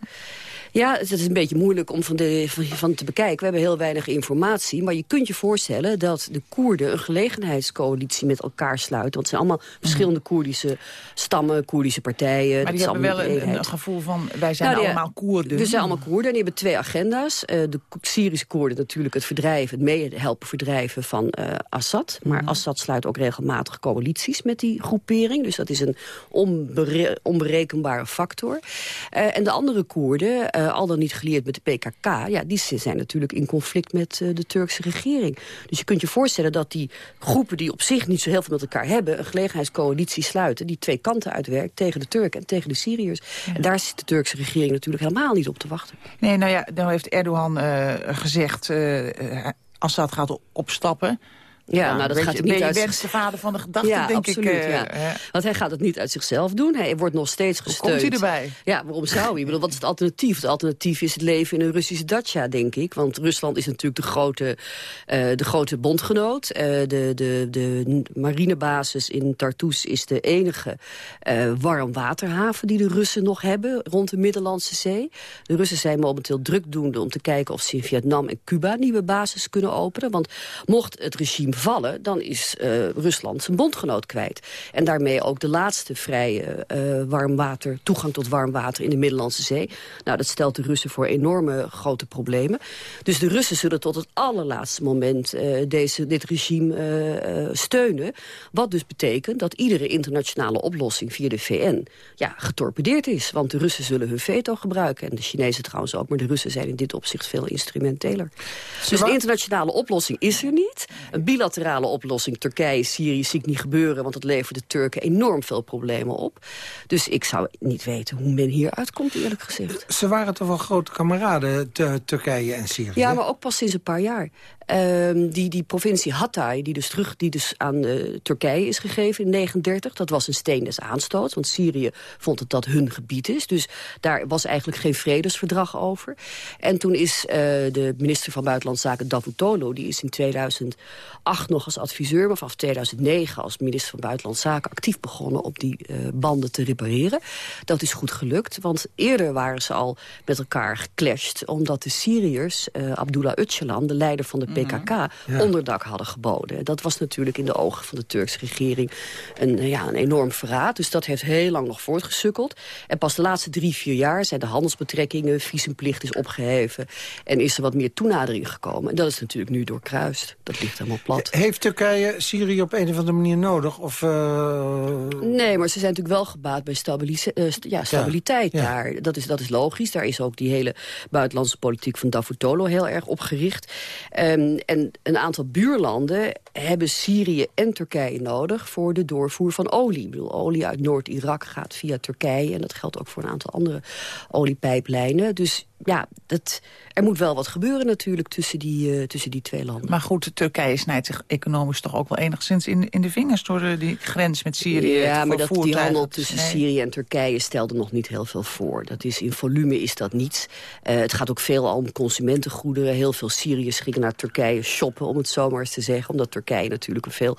Ja, het is een beetje moeilijk om van, de, van, van te bekijken. We hebben heel weinig informatie. Maar je kunt je voorstellen dat de Koerden een gelegenheidscoalitie met elkaar sluiten. Want het zijn allemaal verschillende Koerdische stammen, Koerdische partijen. Maar die hebben wel een, gevoel van, wij zijn Nou, allemaal Koerden. We zijn allemaal Koerden en die hebben twee agenda's. Uh, de Syrische Koerden natuurlijk het verdrijven, het mee helpen verdrijven van uh, Assad. Maar Mhm. Assad sluit ook regelmatig coalities met die groepering. Dus dat is een onbere onberekenbare factor. Uh, en de andere Koerden, uh, al dan niet geleerd met de PKK... ja, die zijn natuurlijk in conflict met uh, de Turkse regering. Dus je kunt je voorstellen dat die groepen die op zich niet zo heel veel met elkaar hebben... een gelegenheidscoalitie sluiten die twee kanten uitwerkt... tegen de Turken en tegen de Syriërs. Ja. En daar zit de Turkse regering natuurlijk helemaal niet op te wachten. Nee, nou ja, nou heeft Erdogan uh, gezegd... Uh, Assad gaat opstappen. Ja, nou, dat gaat hij niet uit... je de vader van de gedachte, ja, denk absoluut, ik. Uh, ja. Want hij gaat het niet uit zichzelf doen. Hij wordt nog steeds gesteund. Hoe komt hij erbij? Ja, waarom zou hij? Wat is het alternatief? Het alternatief is het leven in een Russische dacha, denk ik. Want Rusland is natuurlijk de grote, uh, de grote bondgenoot. Uh, de, de, de marinebasis in Tartus is de enige warmwaterhaven die de Russen nog hebben rond de Middellandse Zee. De Russen zijn momenteel drukdoende om te kijken of ze in Vietnam en Cuba nieuwe bases kunnen openen. Want mocht het regime vallen, dan is uh, Rusland zijn bondgenoot kwijt. En daarmee ook de laatste vrije uh, warmwater, toegang tot warm water in de Middellandse Zee. Nou, dat stelt de Russen voor enorme grote problemen. Dus de Russen zullen tot het allerlaatste moment uh, deze, dit regime steunen. Wat dus betekent dat iedere internationale oplossing via de VN ja, getorpedeerd is. Want de Russen zullen hun veto gebruiken. En de Chinezen trouwens ook. Maar de Russen zijn in dit opzicht veel instrumenteler. Dus een internationale oplossing is er niet. Een bilaterale oplossing, Turkije, Syrië, zie ik niet gebeuren... want dat levert de Turken enorm veel problemen op. Dus ik zou niet weten hoe men hier uitkomt, eerlijk gezegd. Ze waren toch wel grote kameraden, Turkije en Syrië? Ja, maar ook pas sinds een paar jaar. Um, die, die provincie Hatay, die dus, terug, die dus aan uh, Turkije is gegeven in 1939... dat was een steen des aanstoots, want Syrië vond dat dat hun gebied is. Dus daar was eigenlijk geen vredesverdrag over. En toen is uh, de minister van Buitenlandse Zaken, Davutoglu... die is in 2008 nog als adviseur, maar vanaf 2009 als minister van Buitenlandse Zaken... actief begonnen op die uh, banden te repareren. Dat is goed gelukt, want eerder waren ze al met elkaar geclashed... omdat de Syriërs, Abdullah Öcalan, de leider van de PKK ja. onderdak hadden geboden. Dat was natuurlijk in de ogen van de Turkse regering een, ja, een enorm verraad. Dus dat heeft heel lang nog voortgesukkeld. En pas de laatste drie, vier jaar zijn de handelsbetrekkingen... visumplicht is opgeheven en is er wat meer toenadering gekomen. En dat is natuurlijk nu doorkruist. Dat ligt helemaal plat. Heeft Turkije Syrië op een of andere manier nodig? Of, uh... Nee, maar ze zijn natuurlijk wel gebaat bij uh, st ja, stabiliteit ja, daar. Dat is, dat is logisch. Daar is ook die hele buitenlandse politiek van Davutoglu heel erg op gericht. Um, en een aantal buurlanden hebben Syrië en Turkije nodig... voor de doorvoer van olie. Ik bedoel, olie uit Noord-Irak gaat via Turkije... en dat geldt ook voor een aantal andere oliepijplijnen. Dus ja, dat, er moet wel wat gebeuren natuurlijk tussen die, uh, tussen die twee landen. Maar goed, Turkije snijdt zich economisch toch ook wel enigszins in, in de vingers... door de, die grens met Syrië Ja, maar dat, die handel tussen nee. Syrië en Turkije stelde nog niet heel veel voor. Dat is, in volume is dat niets. Uh, het gaat ook veel om consumentengoederen. Heel veel Syriërs gingen naar Turkije shoppen, om het zo maar eens te zeggen. Omdat Turkije natuurlijk een veel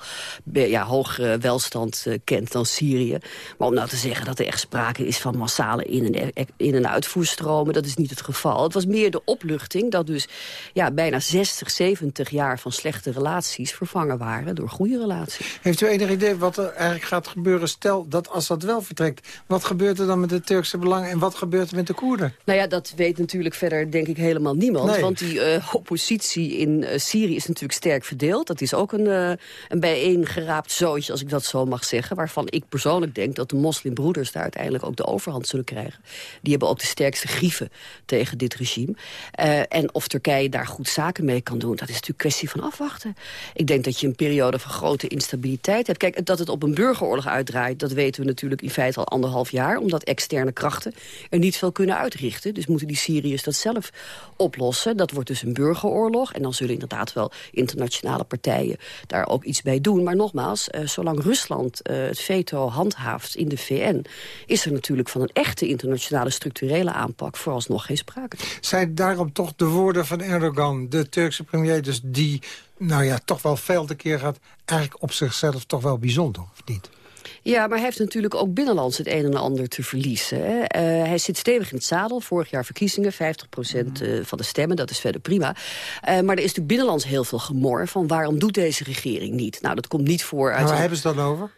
ja, hogere welstand uh, kent dan Syrië. Maar om nou te zeggen dat er echt sprake is van massale in- en, in- en uitvoerstromen... dat is niet het geval. Het was meer de opluchting dat dus ja, bijna 60, 70 jaar van slechte relaties vervangen waren door goede relaties. Heeft u enig idee wat er eigenlijk gaat gebeuren? Stel dat als dat wel vertrekt, wat gebeurt er dan met de Turkse belangen en wat gebeurt er met de Koerden? Nou ja, dat weet natuurlijk verder denk ik helemaal niemand. Nee. Want die uh, oppositie in uh, Syrië is natuurlijk sterk verdeeld. Dat is ook een, uh, een bijeengeraapt zootje, als ik dat zo mag zeggen. Waarvan ik persoonlijk denk dat de moslimbroeders daar uiteindelijk ook de overhand zullen krijgen. Die hebben ook de sterkste grieven tegen dit regime. Uh, en of Turkije daar goed zaken mee kan doen, dat is natuurlijk kwestie van afwachten. Ik denk dat je een periode van grote instabiliteit hebt. Kijk, dat het op een burgeroorlog uitdraait, dat weten we natuurlijk in feite al anderhalf jaar. Omdat externe krachten er niet veel kunnen uitrichten. Dus moeten die Syriërs dat zelf oplossen. Dat wordt dus een burgeroorlog. En dan zullen inderdaad wel internationale partijen daar ook iets bij doen. Maar nogmaals, uh, zolang Rusland uh, het veto handhaaft in de VN... is er natuurlijk van een echte internationale structurele aanpak vooralsnog geen sprake. Zijn daarom toch de woorden van Erdogan, de Turkse premier... dus die, nou ja, toch wel veel te keer gaat... eigenlijk op zichzelf toch wel bijzonder, of niet? Ja, maar hij heeft natuurlijk ook binnenlands het een en ander te verliezen. Hè. Uh, hij zit stevig in het zadel. Vorig jaar verkiezingen, 50 procent uh, van de stemmen. Dat is verder prima. Uh, maar er is natuurlijk binnenlands heel veel gemor... van waarom doet deze regering niet? Nou, dat komt niet voor uit... Maar waar hebben ze dan over?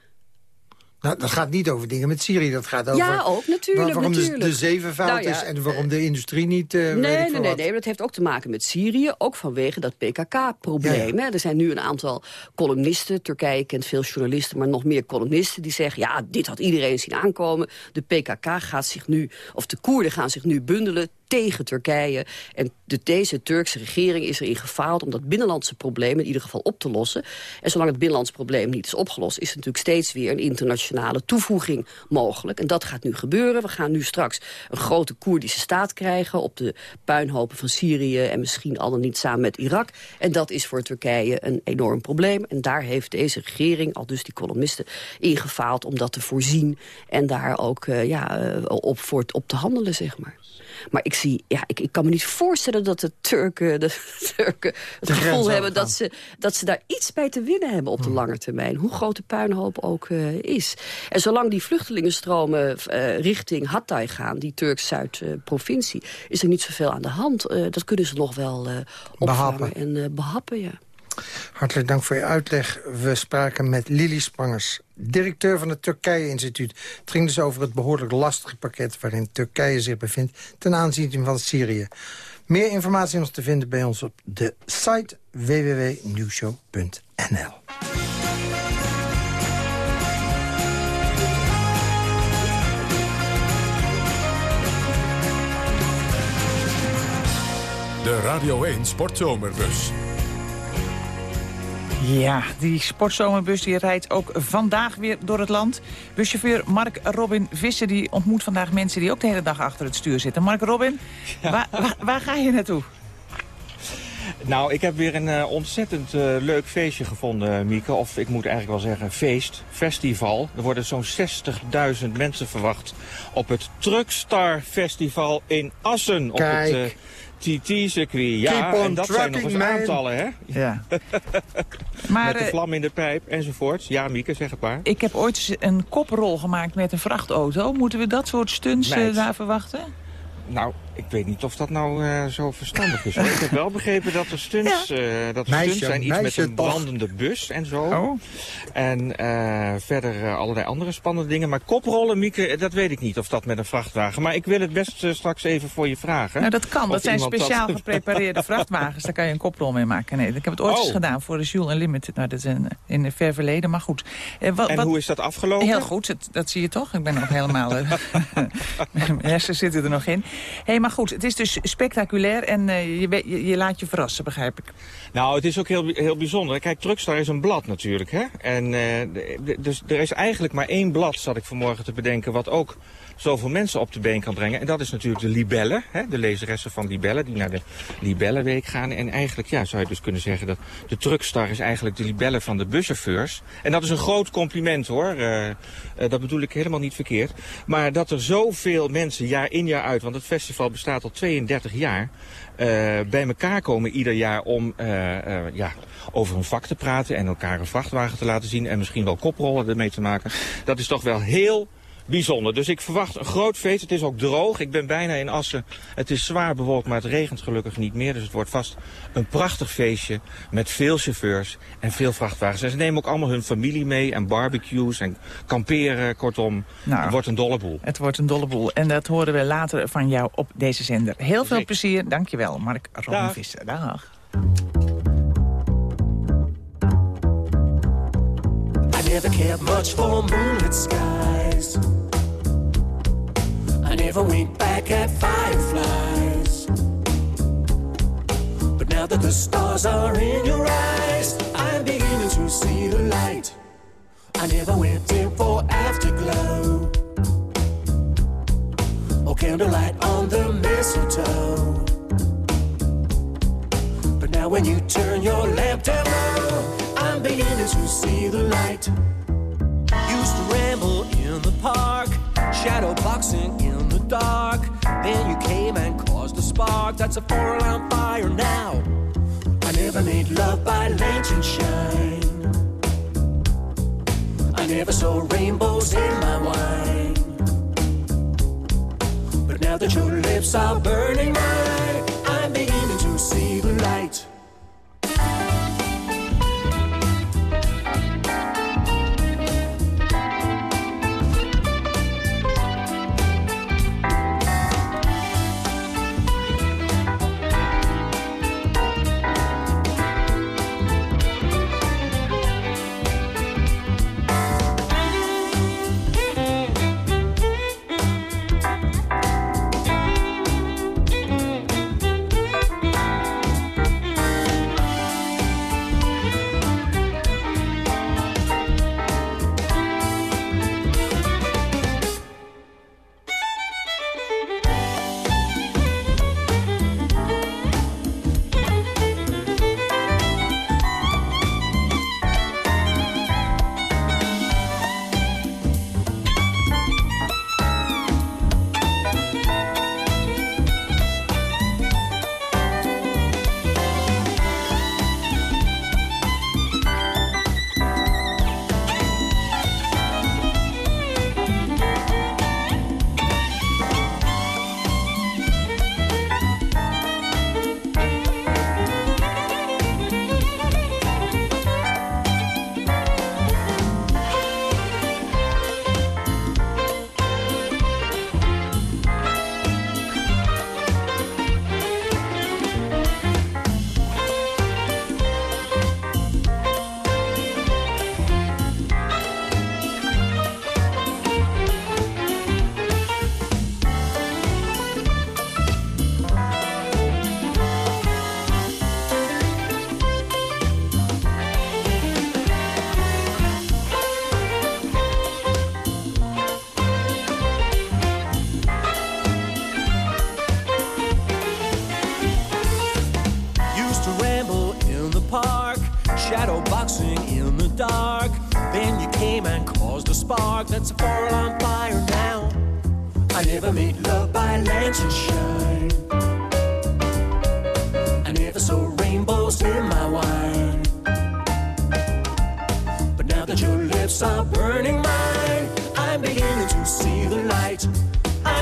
Nou, dat gaat niet over dingen met Syrië. Dat gaat over ja, ook natuurlijk. waarom natuurlijk. De, de zeven fout nou ja, is en waarom de industrie niet... Uh, nee, nee, nee, nee, dat heeft ook te maken met Syrië. Ook vanwege dat PKK-probleem. Ja, ja. Er zijn nu een aantal columnisten. Turkije kent veel journalisten, maar nog meer columnisten... die zeggen, ja, dit had iedereen zien aankomen. De PKK gaat zich nu, of de Koerden gaan zich nu bundelen tegen Turkije. En de, deze Turkse regering is erin gefaald om dat binnenlandse probleem in ieder geval op te lossen. En zolang het binnenlandse probleem niet is opgelost... is er natuurlijk steeds weer een internationale toevoeging mogelijk. En dat gaat nu gebeuren. We gaan nu straks een grote Koerdische staat krijgen... op de puinhopen van Syrië en misschien al dan niet samen met Irak. En dat is voor Turkije een enorm probleem. En daar heeft deze regering, al dus die kolomisten, ingefaald... om dat te voorzien en daar ook uh, ja, uh, op, voor, op te handelen, zeg maar. Maar ik, zie, ja, ik, ik kan me niet voorstellen dat de Turken, de Turken het gevoel hebben... Dat ze, dat ze daar iets bij te winnen hebben op de hmm. lange termijn. Hoe groot de puinhoop ook uh, is. En zolang die vluchtelingenstromen uh, richting Hatay gaan... die Turks-Zuid-provincie, is er niet zoveel aan de hand. Dat kunnen ze nog wel opvangen en behappen, ja. Hartelijk dank voor je uitleg. We spraken met Lili Spangers, directeur van het Turkije-instituut. Het ging dus over het behoorlijk lastige pakket... waarin Turkije zich bevindt ten aanzien van Syrië. Meer informatie nog te vinden bij ons op de site www.nieuwshow.nl. De Radio 1 Sportzomerbus. Ja, die sportzomerbus die rijdt ook vandaag weer door het land. Buschauffeur Mark Robin Visser die ontmoet vandaag mensen die ook de hele dag achter het stuur zitten. Mark Robin, waar, waar, ga je naartoe? Nou, ik heb weer een uh, ontzettend uh, leuk feestje gevonden, Mieke. Of ik moet eigenlijk wel zeggen feest, festival. Er worden zo'n 60.000 mensen verwacht op het Truckstar Festival in Assen. Kijk. Op het, uh, TT-circuit, ja. en dat zijn nog eens man. aantallen, hè? Ja. maar, met de vlam in de pijp enzovoort. Ja, Mieke, zeg het maar. Ik heb ooit een koprol gemaakt met een vrachtauto. Moeten we dat soort stunts uh, daar verwachten? Nou, ik weet niet of dat nou uh, zo verstandig is. Hoor. ik heb wel begrepen dat er stunts, ja. uh, dat er meisje, stunts zijn. Iets met een brandende bus en zo. Oh. En uh, verder allerlei andere spannende dingen. Maar koprollen, Mieke, dat weet ik niet of dat met een vrachtwagen. Maar ik wil het best straks even voor je vragen. Nou, dat kan. Dat zijn speciaal dat... geprepareerde vrachtwagens. Daar kan je een koprol mee maken. Nee, ik heb het ooit oh. eens gedaan voor de Jules Unlimited. Nou, dat is in, in het ver verleden, maar goed. Wat, en wat... hoe is dat afgelopen? Heel goed, dat, dat, zie je toch. Ik ben nog helemaal... Mijn hersenen zitten er nog in. hey, maar goed, het is dus spectaculair en uh, je, je, laat je verrassen, begrijp ik. Nou, het is ook heel, heel bijzonder. Kijk, Truckstar is een blad natuurlijk. Hè? En uh, dus er is eigenlijk maar één blad, zat ik vanmorgen te bedenken, wat ook zoveel mensen op de been kan brengen. En dat is natuurlijk de libellen, hè? de lezeressen van libellen, die naar de libellenweek gaan. En eigenlijk ja, zou je dus kunnen zeggen dat de truckstar is eigenlijk de libellen van de buschauffeurs. En dat is een groot compliment hoor, uh, uh, dat bedoel ik helemaal niet verkeerd. Maar dat er zoveel mensen jaar in jaar uit, want het festival bestaat al 32 jaar... Uh, bij elkaar komen ieder jaar om ja, over hun vak te praten en elkaar een vrachtwagen te laten zien en misschien wel koprollen ermee te maken. Dat is toch wel heel bijzonder. Dus ik verwacht een groot feest. Het is ook droog. Ik ben bijna in Assen. Het is zwaar bewolkt, maar het regent gelukkig niet meer. Dus het wordt vast een prachtig feestje met veel chauffeurs en veel vrachtwagens. En ze nemen ook allemaal hun familie mee en barbecues en kamperen. Kortom, nou, het wordt een dolle boel. Het wordt een dolle boel. En dat horen we later van jou op deze zender. Heel veel plezier. Dankjewel, Mark Robin Visser. Dag. I never cared much for moonlit I never winked back at fireflies. But now that the stars are in your eyes, I'm beginning to see the light. I never went in for afterglow or candlelight on the mistletoe. But now when you turn your lamp down low, I'm beginning to see the light. Used to ramble in the park, shadow boxing in the dark. Then you came and caused a spark. That's a four alarm fire now. I never made love by lantern shine. I never saw rainbows in my wine. But now that your lips are burning mine, I'm beginning to see the light.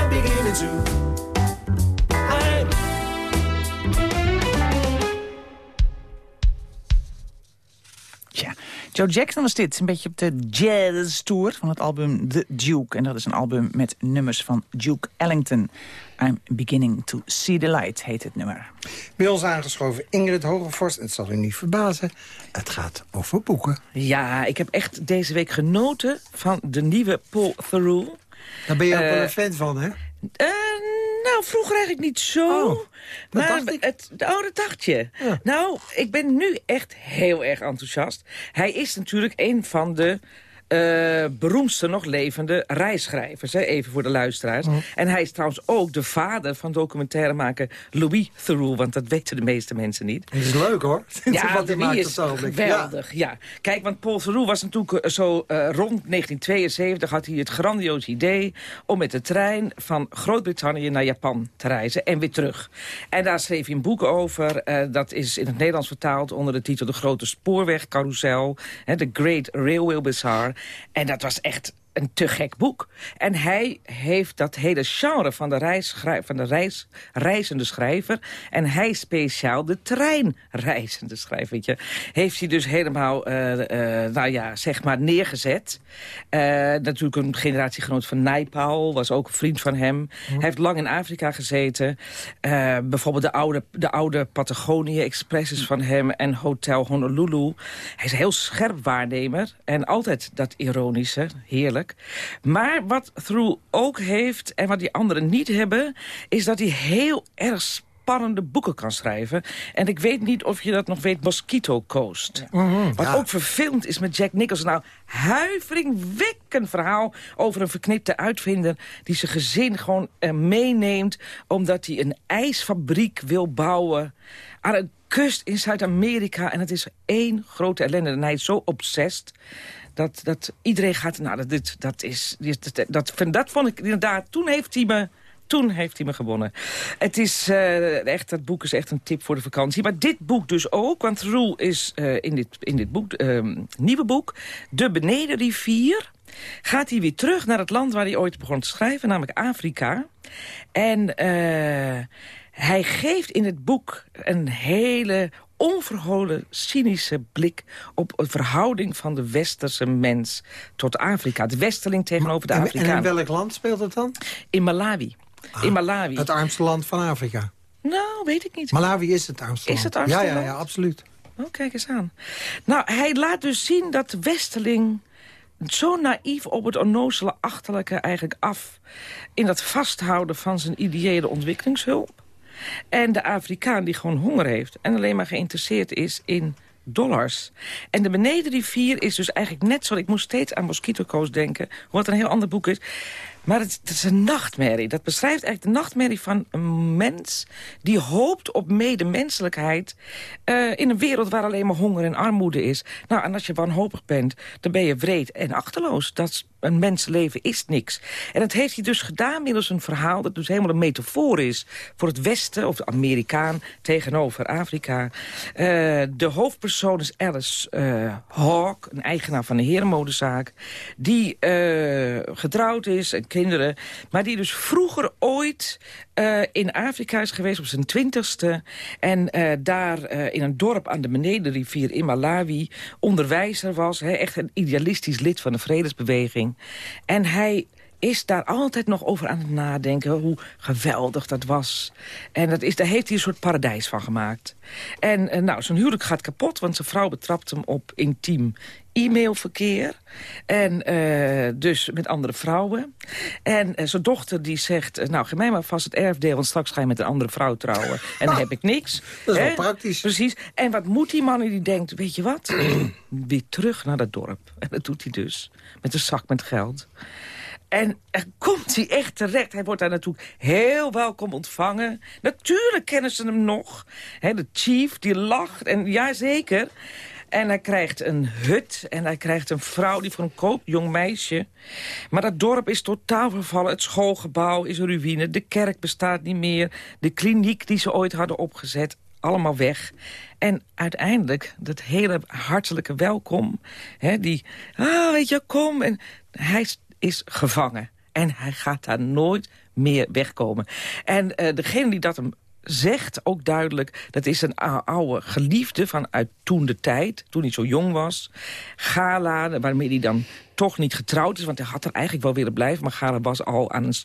I'm beginning to Joe Jackson was dit, een beetje op de jazz tour van het album The Duke. En dat is een album met nummers van Duke Ellington. I'm beginning to see the light, heet het nummer. Bij ons aangeschoven Ingrid Hogevorst. En het zal u niet verbazen, het gaat over boeken. Ja, ik heb echt deze week genoten van de nieuwe Paul Theroux. Daar ben je ook wel eh, een fan van, hè? Uh, nou, vroeger eigenlijk niet zo. Oh, maar. Het, oh, dat dacht je. Nou, ik ben nu echt heel erg enthousiast. Hij is natuurlijk een van de uh, beroemdste nog levende reisschrijvers. Hè? Even voor de luisteraars. Oh. En hij is trouwens ook de vader van documentairemaker Louis Theroux. Want dat weten de meeste mensen niet. Dat is leuk hoor. Ja, wat hij is geweldig. Ja. Kijk, want Paul Theroux was natuurlijk eh, zo uh, rond 1972... had hij het grandioos idee om met de trein van Groot-Brittannië naar Japan te reizen. En weer terug. En daar schreef hij een boek over. Uh, dat is in het Nederlands vertaald onder de titel De Grote Spoorwegcarousel. The Great Railway Bazaar. En dat was echt een te gek boek. En hij heeft dat hele genre van de, reis, van de reis, reizende schrijver... en hij speciaal de treinreizende schrijver, heeft hij dus helemaal, uh, uh, nou ja, zeg maar neergezet. Uh, natuurlijk een generatiegenoot van Naipaul, was ook een vriend van hem. Hm. Hij heeft lang in Afrika gezeten. bijvoorbeeld de oude, de oude Patagonia Express is van hem... en Hotel Honolulu. Hij is een heel scherp waarnemer en altijd dat ironische, heerlijk. Maar wat Through ook heeft en wat die anderen niet hebben... is dat hij heel erg spannende boeken kan schrijven. En ik weet niet of je dat nog weet, Mosquito Coast. Mhm, wat ook verfilmd is met Jack Nicholson. Nou, huiveringwekkend verhaal over een verknipte uitvinder... die zijn gezin gewoon uh, meeneemt... omdat hij een ijsfabriek wil bouwen aan een kust in Zuid-Amerika. En het is één grote ellende. En hij is zo obsessed dat, dat iedereen gaat... Nou, dat, dit, dat, is, dat, dat, dat vond ik inderdaad... Toen heeft hij me toen heeft hij me gewonnen. Het is uh, echt, dat boek is echt een tip voor de vakantie. Maar dit boek dus ook, want Roel is uh, in, dit, in dit boek, uh, nieuwe boek... De Benedenrivier gaat hij weer terug naar het land waar hij ooit begon te schrijven, namelijk Afrika. En hij geeft in het boek een hele onverholen cynische blik op de verhouding van de westerse mens tot Afrika. De westerling tegenover de Afrikaan. En in welk land speelt het dan? In Malawi. Ah, in Malawi. Het armste land van Afrika. Nou, weet ik niet. Malawi is het armste land. Is het armste ja, ja, ja, absoluut. Oh, kijk eens aan. Nou, hij laat dus zien dat de westerling zo naïef op het onnozele achterlijke eigenlijk af... in dat vasthouden van zijn ideële ontwikkelingshulp en de Afrikaan die gewoon honger heeft... en alleen maar geïnteresseerd is in dollars. En de benedenrivier is dus eigenlijk net zo... ik moest steeds aan Mosquito Coast denken, wat een heel ander boek is... Maar het, is een nachtmerrie. Dat beschrijft eigenlijk de nachtmerrie van een mens... die hoopt op medemenselijkheid... Uh, in een wereld waar alleen maar honger en armoede is. Nou, en als je wanhopig bent, dan ben je wreed en achterloos. Dat een mensenleven is niks. En dat heeft hij dus gedaan middels een verhaal... dat dus helemaal een metafoor is voor het Westen... of de Amerikaan tegenover Afrika. Uh, de hoofdpersoon is Alice uh, Hawk, een eigenaar van een herenmodezaak... die getrouwd is en kinderen... maar die dus vroeger ooit uh, in Afrika is geweest op zijn twintigste... en uh, daar uh, in een dorp aan de benedenrivier in Malawi onderwijzer was. Hè, echt een idealistisch lid van de vredesbeweging. En hij is daar altijd nog over aan het nadenken hoe geweldig dat was. En dat is, daar heeft hij een soort paradijs van gemaakt. En nou, zijn huwelijk gaat kapot, want zijn vrouw betrapt hem op intiem e-mailverkeer. En uh, dus met andere vrouwen. En uh, zijn dochter die zegt, nou geef mij maar vast het erfdeel... want straks ga je met een andere vrouw trouwen. En dan heb ik niks. Dat is wel praktisch. Precies. En wat moet die man die denkt, weet je wat? Weer terug naar dat dorp. En dat doet hij dus. Met een zak met geld. En er komt hij echt terecht. Hij wordt daar natuurlijk heel welkom ontvangen. Natuurlijk kennen ze hem nog. de chief, die lacht. En ja, zeker. En hij krijgt een hut en hij krijgt een vrouw die voor een koopt, jong meisje. Maar dat dorp is totaal vervallen. Het schoolgebouw is een ruïne. De kerk bestaat niet meer. De kliniek die ze ooit hadden opgezet, allemaal weg. En uiteindelijk, dat hele hartelijke welkom. Hè, die, ah, weet je, kom. En hij is gevangen. En hij gaat daar nooit meer wegkomen. En uh, degene die dat hem zegt ook duidelijk... dat is een oude geliefde van uit toen de tijd, toen hij zo jong was. Gala, waarmee hij dan toch niet getrouwd is... want hij had er eigenlijk wel willen blijven... maar Gala was al aan een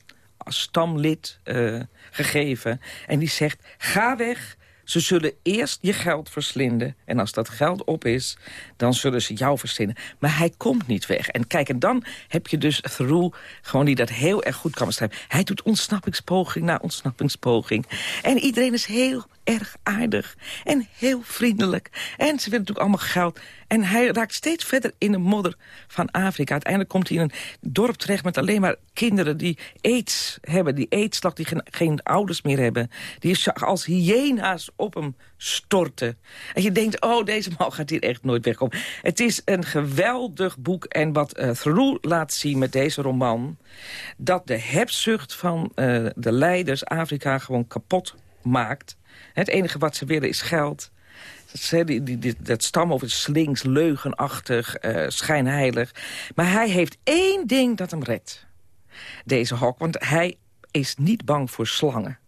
stamlid uh, gegeven. En die zegt, ga weg, ze zullen eerst je geld verslinden. En als dat geld op is, dan zullen ze jou verslinden. Maar hij komt niet weg. En kijk, en dan heb je dus Through, gewoon die dat heel erg goed kan beschrijven. Hij doet ontsnappingspoging na ontsnappingspoging. En iedereen is heel erg aardig en heel vriendelijk. En ze willen natuurlijk allemaal geld. En hij raakt steeds verder in de modder van Afrika. Uiteindelijk komt hij in een dorp terecht met alleen maar kinderen die aids hebben. Die aidsslag, die geen, geen ouders meer hebben. Die als hyena's op hem storten. En je denkt, oh, deze man gaat hier echt nooit wegkomen. Het is een geweldig boek. En wat uh, laat zien met deze roman... dat de hebzucht van uh, de leiders Afrika gewoon kapot maakt. Het enige wat ze willen is geld. Dat stam over slinks, leugenachtig, uh, schijnheilig. Maar hij heeft één ding dat hem redt. Deze hok, want hij is niet bang voor slangen.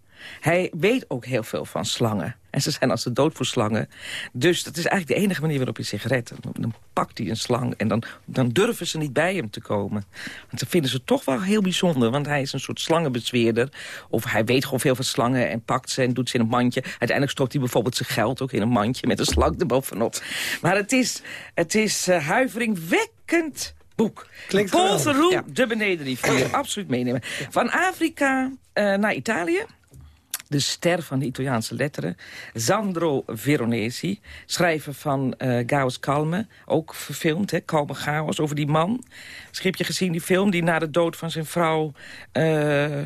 Hij weet ook heel veel van slangen. En ze zijn als de dood voor slangen. Dus dat is eigenlijk de enige manier waarop hij zich redt. Dan pakt hij een slang en dan, dan durven ze niet bij hem te komen. Want ze vinden ze toch wel heel bijzonder. Want hij is een soort slangenbezweerder. Of hij weet gewoon veel van slangen en pakt ze en doet ze in een mandje. Uiteindelijk stopt hij bijvoorbeeld zijn geld ook in een mandje... met een slang erbovenop. Maar het is, het is uh, huiveringwekkend boek. Klinkt Paul Verroe, de benedenrivier. Absoluut meenemen. Van Afrika uh, naar Italië de ster van de Italiaanse letteren. Sandro Veronesi, schrijver van uh, Chaos Kalme, ook verfilmd, hè, Kalme Chaos, over die man. Schip je gezien die film die na de dood van zijn vrouw uh,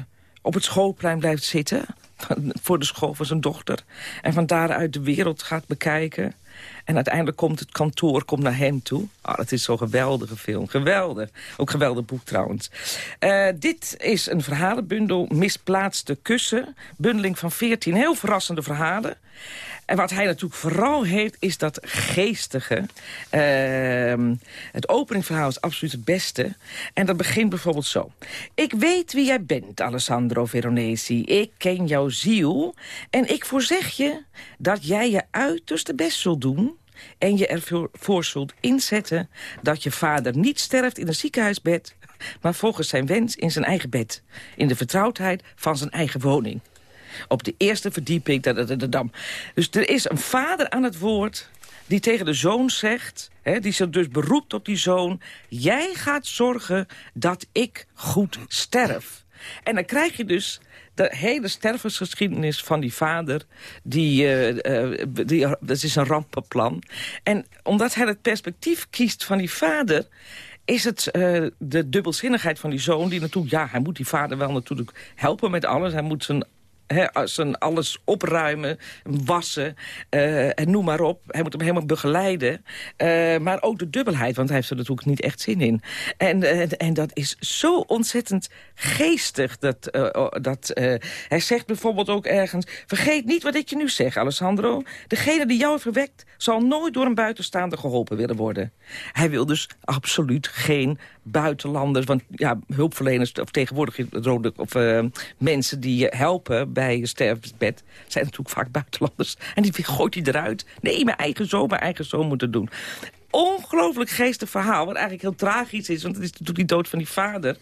op het schoolplein blijft zitten... voor de school van zijn dochter. En van daaruit de wereld gaat bekijken. En uiteindelijk komt het kantoor komt naar hem toe. Oh, dat is zo'n geweldige film. Geweldig. Ook geweldig boek trouwens. Uh, dit is een verhalenbundel. Misplaatste kussen. Bundeling van 14 heel verrassende verhalen. En wat hij natuurlijk vooral heeft, is dat geestige. Uh, het openingverhaal is absoluut het beste. En dat begint bijvoorbeeld zo. Ik weet wie jij bent, Alessandro Veronesi. Ik ken jouw ziel. En ik voorzeg je dat jij je uiterste best zult doen en je ervoor zult inzetten dat je vader niet sterft in een ziekenhuisbed... maar volgens zijn wens in zijn eigen bed. In de vertrouwdheid van zijn eigen woning op de eerste verdieping. de dam. Dus er is een vader aan het woord die tegen de zoon zegt... Hè, die zich dus beroept op die zoon... jij gaat zorgen dat ik goed sterf. En dan krijg je dus de hele stervensgeschiedenis van die vader, die, uh, die, dat is een rampenplan. En omdat hij het perspectief kiest van die vader is het uh, de dubbelzinnigheid van die zoon... die natuurlijk, ja, hij moet die vader wel natuurlijk helpen met alles. Hij moet zijn He, zijn alles opruimen, wassen uh, en noem maar op. Hij moet hem helemaal begeleiden. Uh, maar ook de dubbelheid, want hij heeft er natuurlijk niet echt zin in. En, en, en dat is zo ontzettend geestig. Dat, uh, dat, hij zegt bijvoorbeeld ook ergens... vergeet niet wat ik je nu zeg, Alessandro. Degene die jou verwekt zal nooit door een buitenstaander geholpen willen worden. Hij wil dus absoluut geen buitenlanders... want ja, hulpverleners of tegenwoordig of, mensen die helpen bij je sterfbed... zijn natuurlijk vaak buitenlanders. En die gooit hij eruit. Nee, mijn eigen zoon, mijn eigen zoon moeten doen ongelooflijk geestig verhaal. Wat eigenlijk heel tragisch is, want het is natuurlijk die dood van die vader.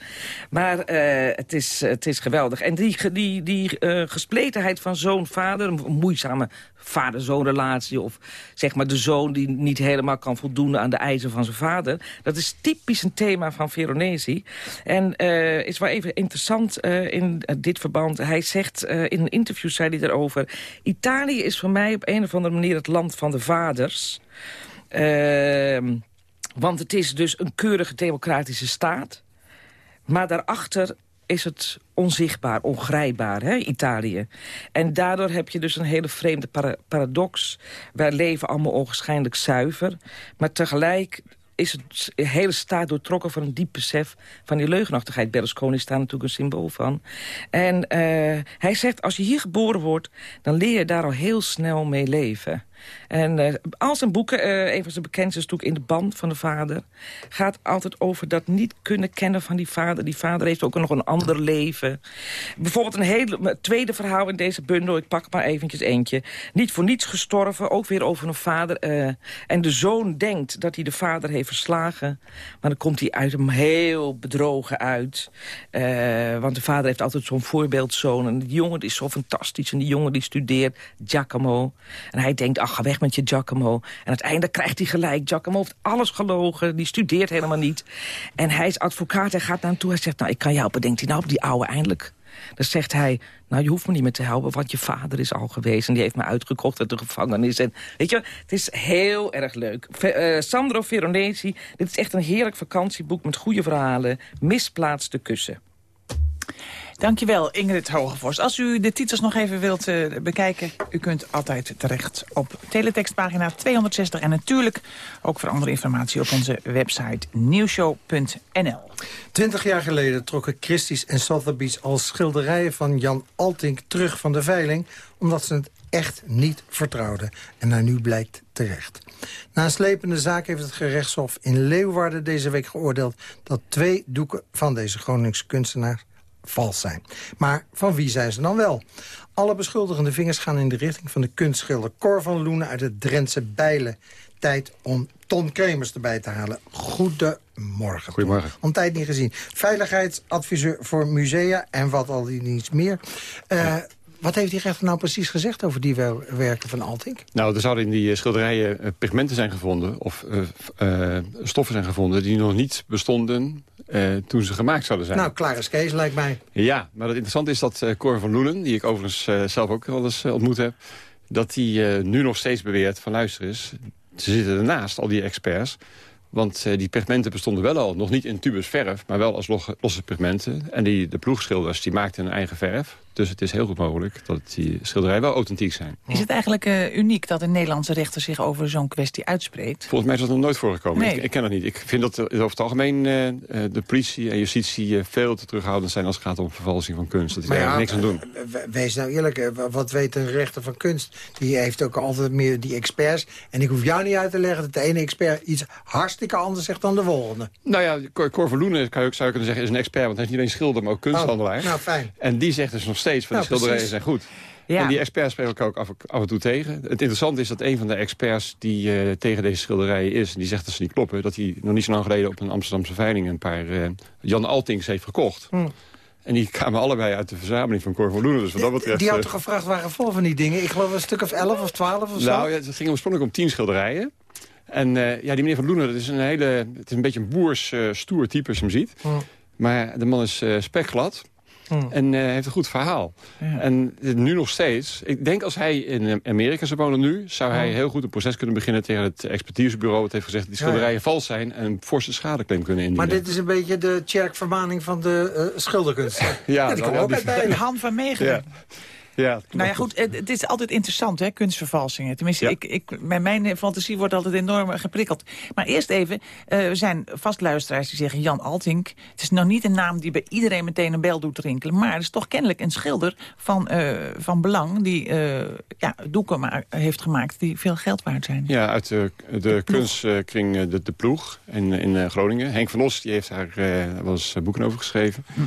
Maar uh, het, is, het is geweldig. En die, die, die uh, gespletenheid van zoon-vader, een moeizame vader-zoon-relatie... of zeg maar de zoon die niet helemaal kan voldoen aan de eisen van zijn vader... dat is typisch een thema van Veronesi. En uh, is wel even interessant in dit verband. Hij zegt, in een interview zei hij erover... Italië is voor mij op een of andere manier het land van de vaders... Uh, want het is dus een keurige democratische staat. Maar daarachter is het onzichtbaar, ongrijpbaar, hè, Italië. En daardoor heb je dus een hele vreemde paradox. Wij leven allemaal onwaarschijnlijk zuiver, maar tegelijk is het hele staat doortrokken van een diep besef van die leugenachtigheid. Berlusconi staat natuurlijk een symbool van. En uh, hij zegt, als je hier geboren wordt, dan leer je daar al heel snel mee leven. En uh, al zijn boeken, uh, een van zijn bekendste is natuurlijk In de Band van de Vader... gaat altijd over dat niet kunnen kennen van die vader. Die vader heeft ook nog een ander leven. Bijvoorbeeld een hele tweede verhaal in deze bundel. Ik pak maar eventjes eentje. Niet voor niets gestorven, ook weer over een vader. Uh, en de zoon denkt dat hij de vader heeft verslagen. Maar dan komt hij uit hem heel bedrogen uit. want de vader heeft altijd zo'n voorbeeldzoon. En die jongen is zo fantastisch. En die jongen die studeert, Giacomo. En hij denkt, ach, ga weg met je Giacomo. En uiteindelijk krijgt hij gelijk. Giacomo heeft alles gelogen. Die studeert helemaal niet. En hij is advocaat. Hij gaat naar hem toe. Hij zegt, nou, ik kan je helpen. Denkt hij, nou, op die oude eindelijk. Dan zegt hij, nou, je hoeft me niet meer te helpen... want je vader is al geweest en die heeft me uitgekocht uit de gevangenis. En, weet je, het is heel erg leuk. uh, Sandro Veronesi, dit is echt een heerlijk vakantieboek... met goede verhalen, misplaatste kussen. Dankjewel, Ingrid Hogevors. Als u de titels nog even wilt uh, bekijken... u kunt altijd terecht op teletextpagina 260... en natuurlijk ook voor andere informatie op onze website nieuwshow.nl. Twintig jaar geleden trokken Christie's en Sotheby's als schilderijen van Jan Altink terug van de veiling... omdat ze het echt niet vertrouwden. En naar nu blijkt terecht. Na een slepende zaak heeft het gerechtshof in Leeuwarden deze week geoordeeld... dat twee doeken van deze Groningse kunstenaar vals zijn. Maar van wie zijn ze dan wel? Alle beschuldigende vingers gaan in de richting van de kunstschilder Cor van Loenen uit het Drentse Bijlen. Tijd om Ton Kremers erbij te halen. Goedemorgen. Goedemorgen. Om tijd niet gezien. Veiligheidsadviseur voor musea en wat al die niets meer. Uh, Wat heeft die rechter nou precies gezegd over die werken van Altink? Nou, er zouden in die eh, schilderijen uh, pigmenten zijn gevonden... of uh, stoffen zijn gevonden die nog niet bestonden uh, toen ze gemaakt zouden zijn. Nou, klaar is Kees, lijkt mij. Ja, maar het interessante is dat Cor van Loenen... die ik overigens zelf ook wel eens ontmoet heb... dat hij nu nog steeds beweert van luister eens... ze zitten ernaast, al die experts... Want die pigmenten bestonden wel al, nog niet in tubus verf... maar wel als losse pigmenten. En die, de ploegschilders die maakten hun eigen verf. Dus het is heel goed mogelijk dat die schilderijen wel authentiek zijn. Is het eigenlijk uh, uniek dat een Nederlandse rechter zich over zo'n kwestie uitspreekt? Volgens mij is dat nog nooit voorgekomen. Nee. Ik, ik, ken dat niet. Ik vind dat uh, over het algemeen uh, de politie en justitie veel te terughoudend zijn... als het gaat om vervalsing van kunst. Dat die daar ja, niks aan doen. Wees nou eerlijk, wat weet een rechter van kunst? Die heeft ook altijd meer die experts. En ik hoef jou niet uit te leggen dat de ene expert iets hartstikke anders zegt dan de volgende. Nou ja, Cor van Loenen zou je kunnen zeggen is een expert... want hij is niet alleen schilder, maar ook kunsthandelaar. Oh, nou, fijn. En die zegt dus nog steeds van nou, de schilderijen zijn goed. Ja. En die experts spelen elkaar ook af, af, en toe tegen. Het interessante is dat een van de experts die uh, tegen deze schilderijen is... en die zegt dat ze niet kloppen... dat hij nog niet zo lang geleden op een Amsterdamse veiling... een paar uh, Jan Altings heeft gekocht. Hm. En die kwamen allebei uit de verzameling van Cor van Loenen. Dus wat dat betreft, die, die had uh, gevraagd waren vol van die dingen? Ik geloof een stuk of elf of twaalf of zo? Nou, ja, het ging oorspronkelijk om tien schilderijen. En ja, die meneer van Loenen, dat is een hele, het is een beetje een boers stoer type als je hem ziet. Hm. Maar de man is spekglad. Hmm. En uh, heeft een goed verhaal. Ja. En nu nog steeds. Ik denk als hij in Amerika zou wonen nu... zou hij hmm. heel goed een proces kunnen beginnen tegen het expertisebureau... dat heeft gezegd dat die schilderijen ja, ja. vals zijn... en een forse schadeclaim kunnen indienen. Maar dit is een beetje de Tjerk-vermaning van de uh, schilderkunst. ja, die komt ook uit bij. Han van Meegeren. Ja, nou ja, goed, het, is altijd interessant, hè, kunstvervalsingen. Tenminste, ik, ik, mijn, mijn fantasie wordt altijd enorm geprikkeld. Maar eerst even, uh, er zijn vast luisteraars die zeggen... Jan Altink, het is nou niet een naam die bij iedereen meteen een bel doet rinkelen... maar het is toch kennelijk een schilder van, uh, van belang... die uh, ja, doeken heeft gemaakt die veel geld waard zijn. Ja, uit de, de, de kunstkring de, de Ploeg in, in Groningen. Henk van Os die heeft daar wel eens boeken over geschreven... Hm.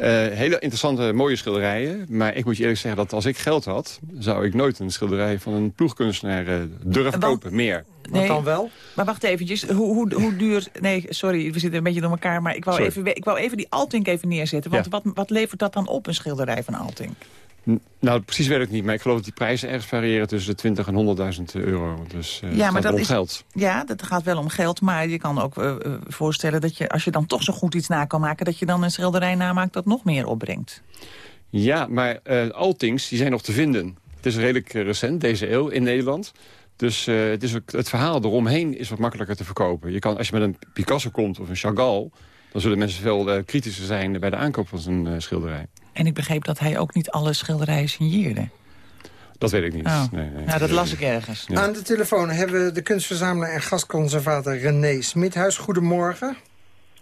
Uh, hele interessante, mooie schilderijen. Maar ik moet je eerlijk zeggen dat als ik geld had... zou ik nooit een schilderij van een ploegkunstenaar uh, durven kopen. Meer. Nee, Wat dan wel? Maar wacht eventjes. Hoe, hoe, hoe duur... Nee, sorry, we zitten een beetje door elkaar. Maar ik wou, even, ik wou even die Altink even neerzetten. Want ja. wat, wat levert dat dan op, een schilderij van Altink? Nou, precies weet ik niet. Maar ik geloof dat die prijzen ergens variëren tussen de 20 en 100.000 euro. Dus uh, ja, maar dat om is, geld. Ja, dat gaat wel om geld. Maar je kan ook uh, voorstellen dat je, als je dan toch zo goed iets na kan maken... dat je dan een schilderij namaakt dat nog meer opbrengt. Ja, maar uh, Altings, die zijn nog te vinden. Het is redelijk recent, deze eeuw, in Nederland. Dus het, is ook, het verhaal eromheen is wat makkelijker te verkopen. Je kan, als je met een Picasso komt of een Chagall dan zullen mensen veel kritischer zijn bij de aankoop van zijn schilderij. En ik begreep dat hij ook niet alle schilderijen signeerde. Dat weet ik niet. Oh. Nee, nee. Nou, dat las ik ergens. Aan de telefoon hebben we de kunstverzamelaar en gastconservator René Smithuis. Goedemorgen.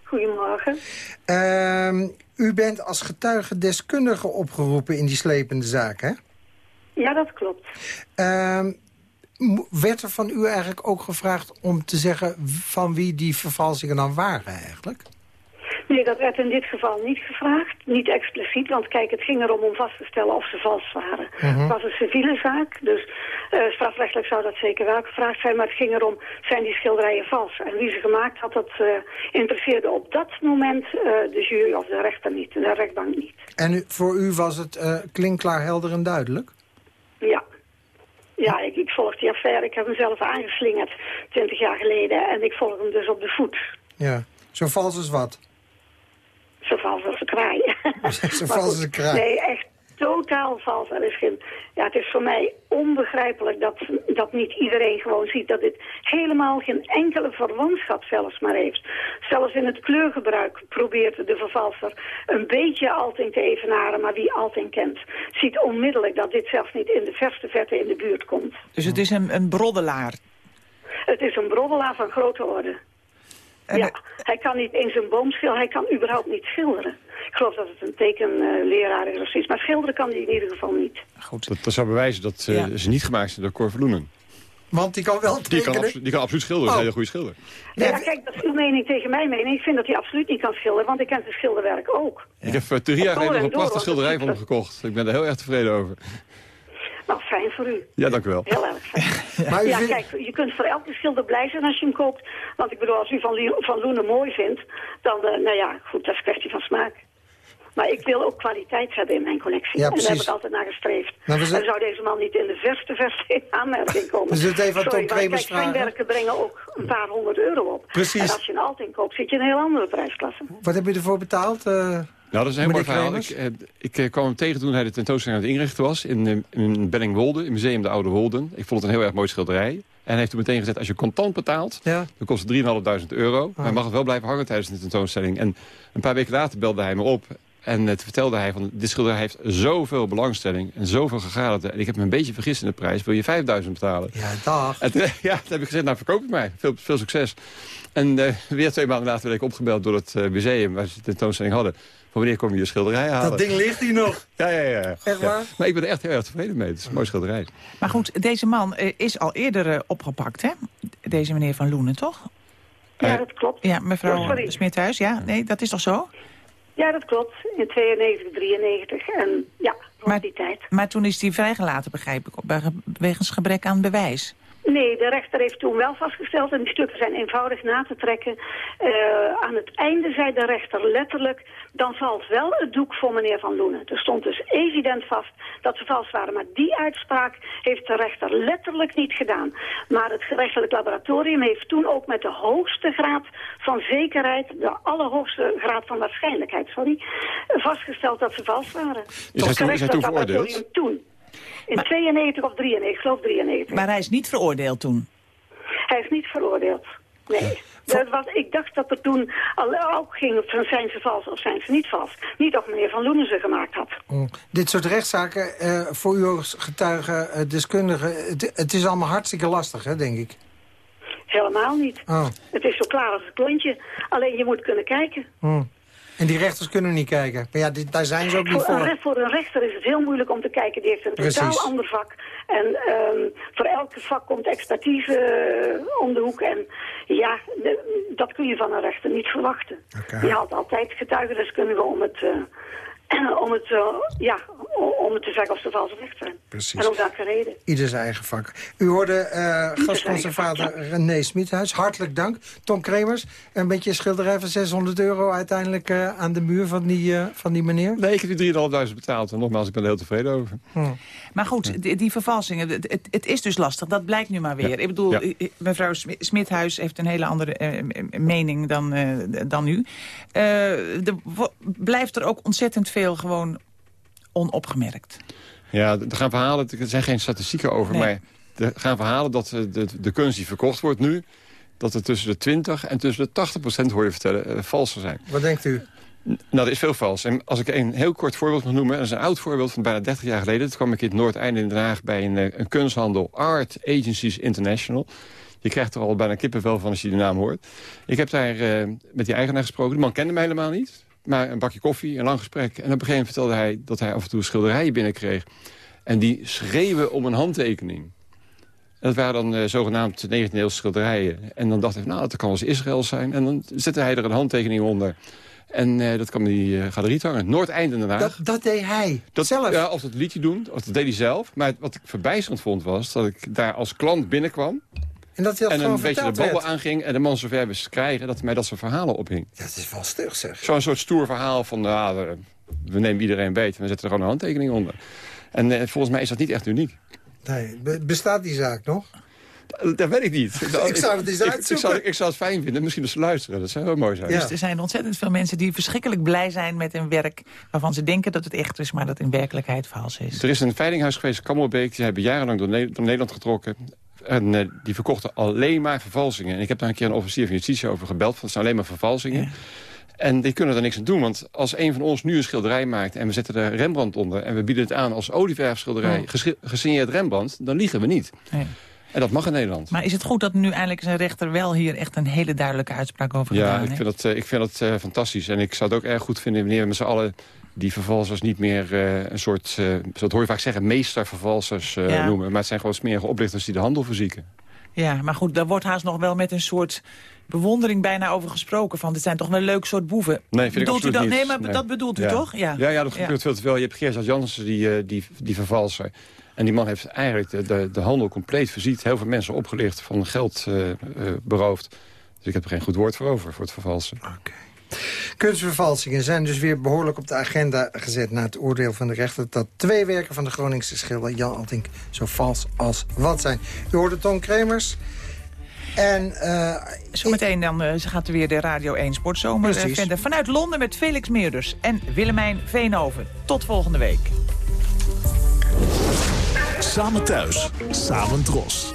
Goedemorgen. Uh, u bent als getuige deskundige opgeroepen in die slepende zaak, hè? Ja, dat klopt. Uh, werd er van u eigenlijk ook gevraagd om te zeggen van wie die vervalsingen dan waren eigenlijk? Nee, dat werd in dit geval niet gevraagd. Niet expliciet, want kijk, het ging erom om vast te stellen of ze vals waren. Mhm. Het was een civiele zaak, dus uh, strafrechtelijk zou dat zeker wel gevraagd zijn. Maar het ging erom, zijn die schilderijen vals? En wie ze gemaakt had, dat uh, interesseerde op dat moment uh, de jury of de rechter niet, de rechtbank niet. En voor u was het klinkklaar, helder en duidelijk? Ja. Ja, ik, ik volg die affaire. Ik heb hem zelf aangeslingerd, twintig jaar geleden. En ik volg hem dus op de voet. Ja, zo vals als wat? Zo vals als een kraai. zo vals als een kraai. Nee, echt totaal vals. Er is geen, ja, het is voor mij onbegrijpelijk dat, dat niet iedereen gewoon ziet... dat dit helemaal geen enkele verwantschap zelfs maar heeft. Zelfs in het kleurgebruik probeert de vervalser een beetje Alting te evenaren... maar wie Alting kent, ziet onmiddellijk dat dit zelfs niet in de verste verte in de buurt komt. Dus het is een, een broddelaar? Het is een broddelaar van grote orde ja, hij kan niet in zijn boom schilderen, hij kan überhaupt niet schilderen. Ik geloof dat het een tekenleraar is of zoiets, maar schilderen kan hij in ieder geval niet. Goed. Dat, dat zou bewijzen dat ze niet gemaakt zijn door Cor Verloenen. Want die kan wel tekenen? Die kan, die kan absoluut schilderen, oh. een hele goede schilder. Ja, kijk, dat is uw mening tegen mijn mening. Ik vind dat hij absoluut niet kan schilderen, want ik ken zijn schilderwerk ook. Ik heb uh, drie jaar geleden nog een prachtige schilderij van hem gekocht. Ik ben er heel erg tevreden over. Nou, fijn voor u. Ja, dank u wel. Heel erg fijn. maar ja, kijk, je kunt voor elke schilder blij zijn als je hem koopt. Want ik bedoel, als u van, van Loenen mooi vindt, dan, uh, nou ja, goed, dat is een kwestie van smaak. Maar ik wil ook kwaliteit hebben in mijn collectie. Ja, en daar heb ik altijd naar gestreefd. Nou, en zou deze man niet in de verste verste in aanmerking komen. We zitten even aan Tom Kremers vragen. Mijn werken brengen ook een paar honderd euro op. Precies. En als je een Alting koopt, zit je in een heel andere prijsklasse. Wat heb je ervoor betaald? Uh... Nou, dat is een heel mooi verhaal. Ik, eh, ik eh, kwam hem tegen toen hij de tentoonstelling aan het inrichten was... in, eh, in Bellingwolde, in het museum de Oude Wolden. Ik vond het een heel erg mooi schilderij. En hij heeft toen meteen gezegd, als je contant betaalt... dan kost het 3.500 euro. Ah. Maar hij mag het wel blijven hangen tijdens de tentoonstelling. En een paar weken later belde hij me op... En toen vertelde hij van, dit schilderij heeft zoveel belangstelling en zoveel gegaderd. En ik heb me een beetje vergist in de prijs. Wil je 5000 betalen? Ja, dag. En ja, toen heb ik gezegd, nou verkoop het mij. Veel, veel succes. En weer twee maanden later werd ik opgebeld door het museum waar ze de tentoonstelling hadden wanneer kom je je schilderij halen? Dat ding ligt hier nog. Ja, ja, ja. Echt waar? Maar ik ben er echt heel erg tevreden mee. Het is een mooi schilderij. Maar goed, deze man eh, is al eerder eh, opgepakt, hè? Deze meneer Van Loenen, toch? Ja, dat klopt. Ja, mevrouw oh, Smithuis, ja? Nee, dat is toch zo? Ja, dat klopt. In 92, 93 en ja, rond maar, die tijd. Maar toen is hij vrijgelaten, begrijp ik, wegens gebrek aan bewijs. Nee, de rechter heeft toen wel vastgesteld, en die stukken zijn eenvoudig na te trekken. Uh, aan het einde zei de rechter letterlijk, dan valt wel het doek voor meneer Van Loenen. Er stond dus evident vast dat ze vals waren. Maar die uitspraak heeft de rechter letterlijk niet gedaan. Maar het gerechtelijk laboratorium heeft toen ook met de hoogste graad van zekerheid, de allerhoogste graad van waarschijnlijkheid, sorry, vastgesteld dat ze vals waren. Is hij toen, is hij toen veroordeeld? Toen. In 92 of 93, ik geloof 93. Maar hij is niet veroordeeld toen? Hij is niet veroordeeld, nee. Dat was, ik dacht dat er toen al, ook ging van zijn ze vals of zijn ze niet vals. Niet of meneer Van Loenen ze gemaakt had. Mm. Dit soort rechtszaken, uh, voor u als getuige, uh, deskundige, het, het, is allemaal hartstikke lastig, hè, denk ik. Helemaal niet. Oh. Het is zo klaar als een klontje. Alleen je moet kunnen kijken. Mm. En die rechters kunnen niet kijken. Maar ja, daar zijn ze ook niet voor. Een, voor een rechter is het heel moeilijk om te kijken. Die heeft een totaal ander vak. En um, voor elke vak komt expertise uh, om de hoek. En ja, de, dat kun je van een rechter niet verwachten. Okay. Die haalt altijd getuigendeskundigen om het... Uh, om het, uh, ja, om het te zeggen of ze vals of recht zijn. Precies. En om welke reden. Ieder zijn eigen vak. U hoorde uh, gastconservator René Smithuis. Hartelijk dank. Tom Kremers, een beetje een schilderij van 600 euro uiteindelijk uh, aan de muur van die, uh, van die meneer? Nee, ik heb die 3.500 betaald. En nogmaals, ik ben er heel tevreden over. Hm. Maar goed, die, die vervalsingen, het, het, is dus lastig. Dat blijkt nu maar weer. Ja. Ik bedoel, ja. mevrouw Smithuis heeft een hele andere mening dan, dan u. er blijft er ook ontzettend veel gewoon onopgemerkt. Ja, er gaan verhalen, er zijn geen statistieken over, nee. maar er gaan verhalen dat de, de, de kunst die verkocht wordt nu dat er tussen de 20 en tussen de 80 procent, hoor je vertellen, uh, valse zijn. Wat denkt u? Nou, er is veel vals. En als ik een heel kort voorbeeld mag noemen... dat is een oud voorbeeld van bijna 30 jaar geleden. Toen kwam ik in het Noordeinde in Den Haag bij een, eh, een kunsthandel... Art Agencies International. Je krijgt er al bijna kippenvel van als je die naam hoort. Ik heb daar uh, met die eigenaar gesproken. De man kende me helemaal niet. Maar een bakje koffie, een lang gesprek. En op een gegeven moment vertelde hij dat hij af en toe schilderijen binnenkreeg. En die schreeuwen om een handtekening. En dat waren dan uh, zogenaamd 19e schilderijen. En dan dacht hij, nou, dat kan wel eens Israël zijn. En dan zette hij er een handtekening onder. En uh, dat kwam die uh, galerie hangen. Noordeinde daarna. Dat, dat deed hij dat, zelf? Ja, of dat liedje doen, of dat deed hij zelf. Maar wat ik verbijsterend vond was dat ik daar als klant binnenkwam. En dat hij dat en een beetje de babbel werd. aanging en de man zover wist krijgen... dat hij mij dat soort verhalen ophing. Ja, dat is wel stug, zeg. Zo'n soort stoer verhaal van, nou, we nemen iedereen beter... en we zetten er gewoon een handtekening onder. En uh, volgens mij is dat niet echt uniek. Nee, bestaat die zaak nog? Dat weet ik niet. ik zou het eens ik, ik, zou, ik zou het fijn vinden. Misschien als ze luisteren. Dat zou heel mooi zijn. Ja. Dus er zijn ontzettend veel mensen die verschrikkelijk blij zijn met hun werk... waarvan ze denken dat het echt is, maar dat in werkelijkheid vals is. Er is een veilinghuis geweest, Kammelbeek. Die hebben jarenlang door, ne door Nederland getrokken. En uh, die verkochten alleen maar vervalsingen. En ik heb daar een keer een officier van justitie over gebeld. Van, het zijn alleen maar vervalsingen. Ja. En die kunnen er niks aan doen. Want als een van ons nu een schilderij maakt... en we zetten er Rembrandt onder... en we bieden het aan als olieverfschilderij... Ja. gesigneerd Rembrandt, dan liegen we niet. Ja. En dat mag in Nederland. Maar is het goed dat nu eindelijk zijn rechter wel hier echt een hele duidelijke uitspraak over ja, gedaan heeft? Ja, ik vind dat, ik vind dat uh, fantastisch. En ik zou het ook erg goed vinden wanneer we met z'n allen die vervalsers niet meer uh, een soort, uh, dat hoor je vaak zeggen, meestervervalsers ja. noemen. Maar het zijn gewoon smerige oplichters die de handel verzieken. Ja, maar goed, daar wordt haast nog wel met een soort bewondering bijna over gesproken. Van, dit zijn toch wel een leuk soort boeven. Nee, vind bedoelt ik u dat? niet. Nee, maar nee. dat bedoelt u ja. toch? Ja, ja, ja dat gebeurt veel te veel. Je hebt Geert Jansen, die, die, die vervalser. En die man heeft eigenlijk de, de, de handel compleet verziet. Heel veel mensen opgelicht, van geld uh, uh, beroofd. Dus ik heb er geen goed woord voor over, voor het vervalsen. Oké. Okay. Kunstvervalsingen zijn dus weer behoorlijk op de agenda gezet... na het oordeel van de rechter dat twee werken van de Groningse schilder Jan Altink zo vals als wat zijn. U hoorde Tom Kremers. En, uh, Zometeen dan uh, gaat er weer de Radio 1 Sportzomer uh, verder. Vanuit Londen met Felix Meurders en Willemijn Veenhoven. Tot volgende week. Samen thuis, samen dros.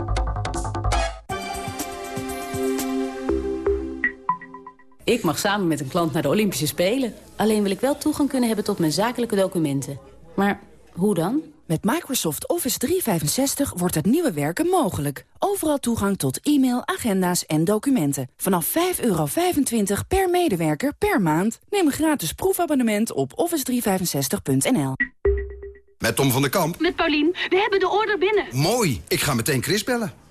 Ik mag samen met een klant naar de Olympische Spelen. Alleen wil ik wel toegang kunnen hebben tot mijn zakelijke documenten. Maar hoe dan? Met Microsoft Office 365 wordt het nieuwe werken mogelijk. Overal toegang tot e-mail, agenda's en documenten. Vanaf 5,25 per medewerker per maand. Neem een gratis proefabonnement op office365.nl. Met Tom van der Kamp. Met Paulien. We hebben de order binnen. Mooi. Ik ga meteen Chris bellen.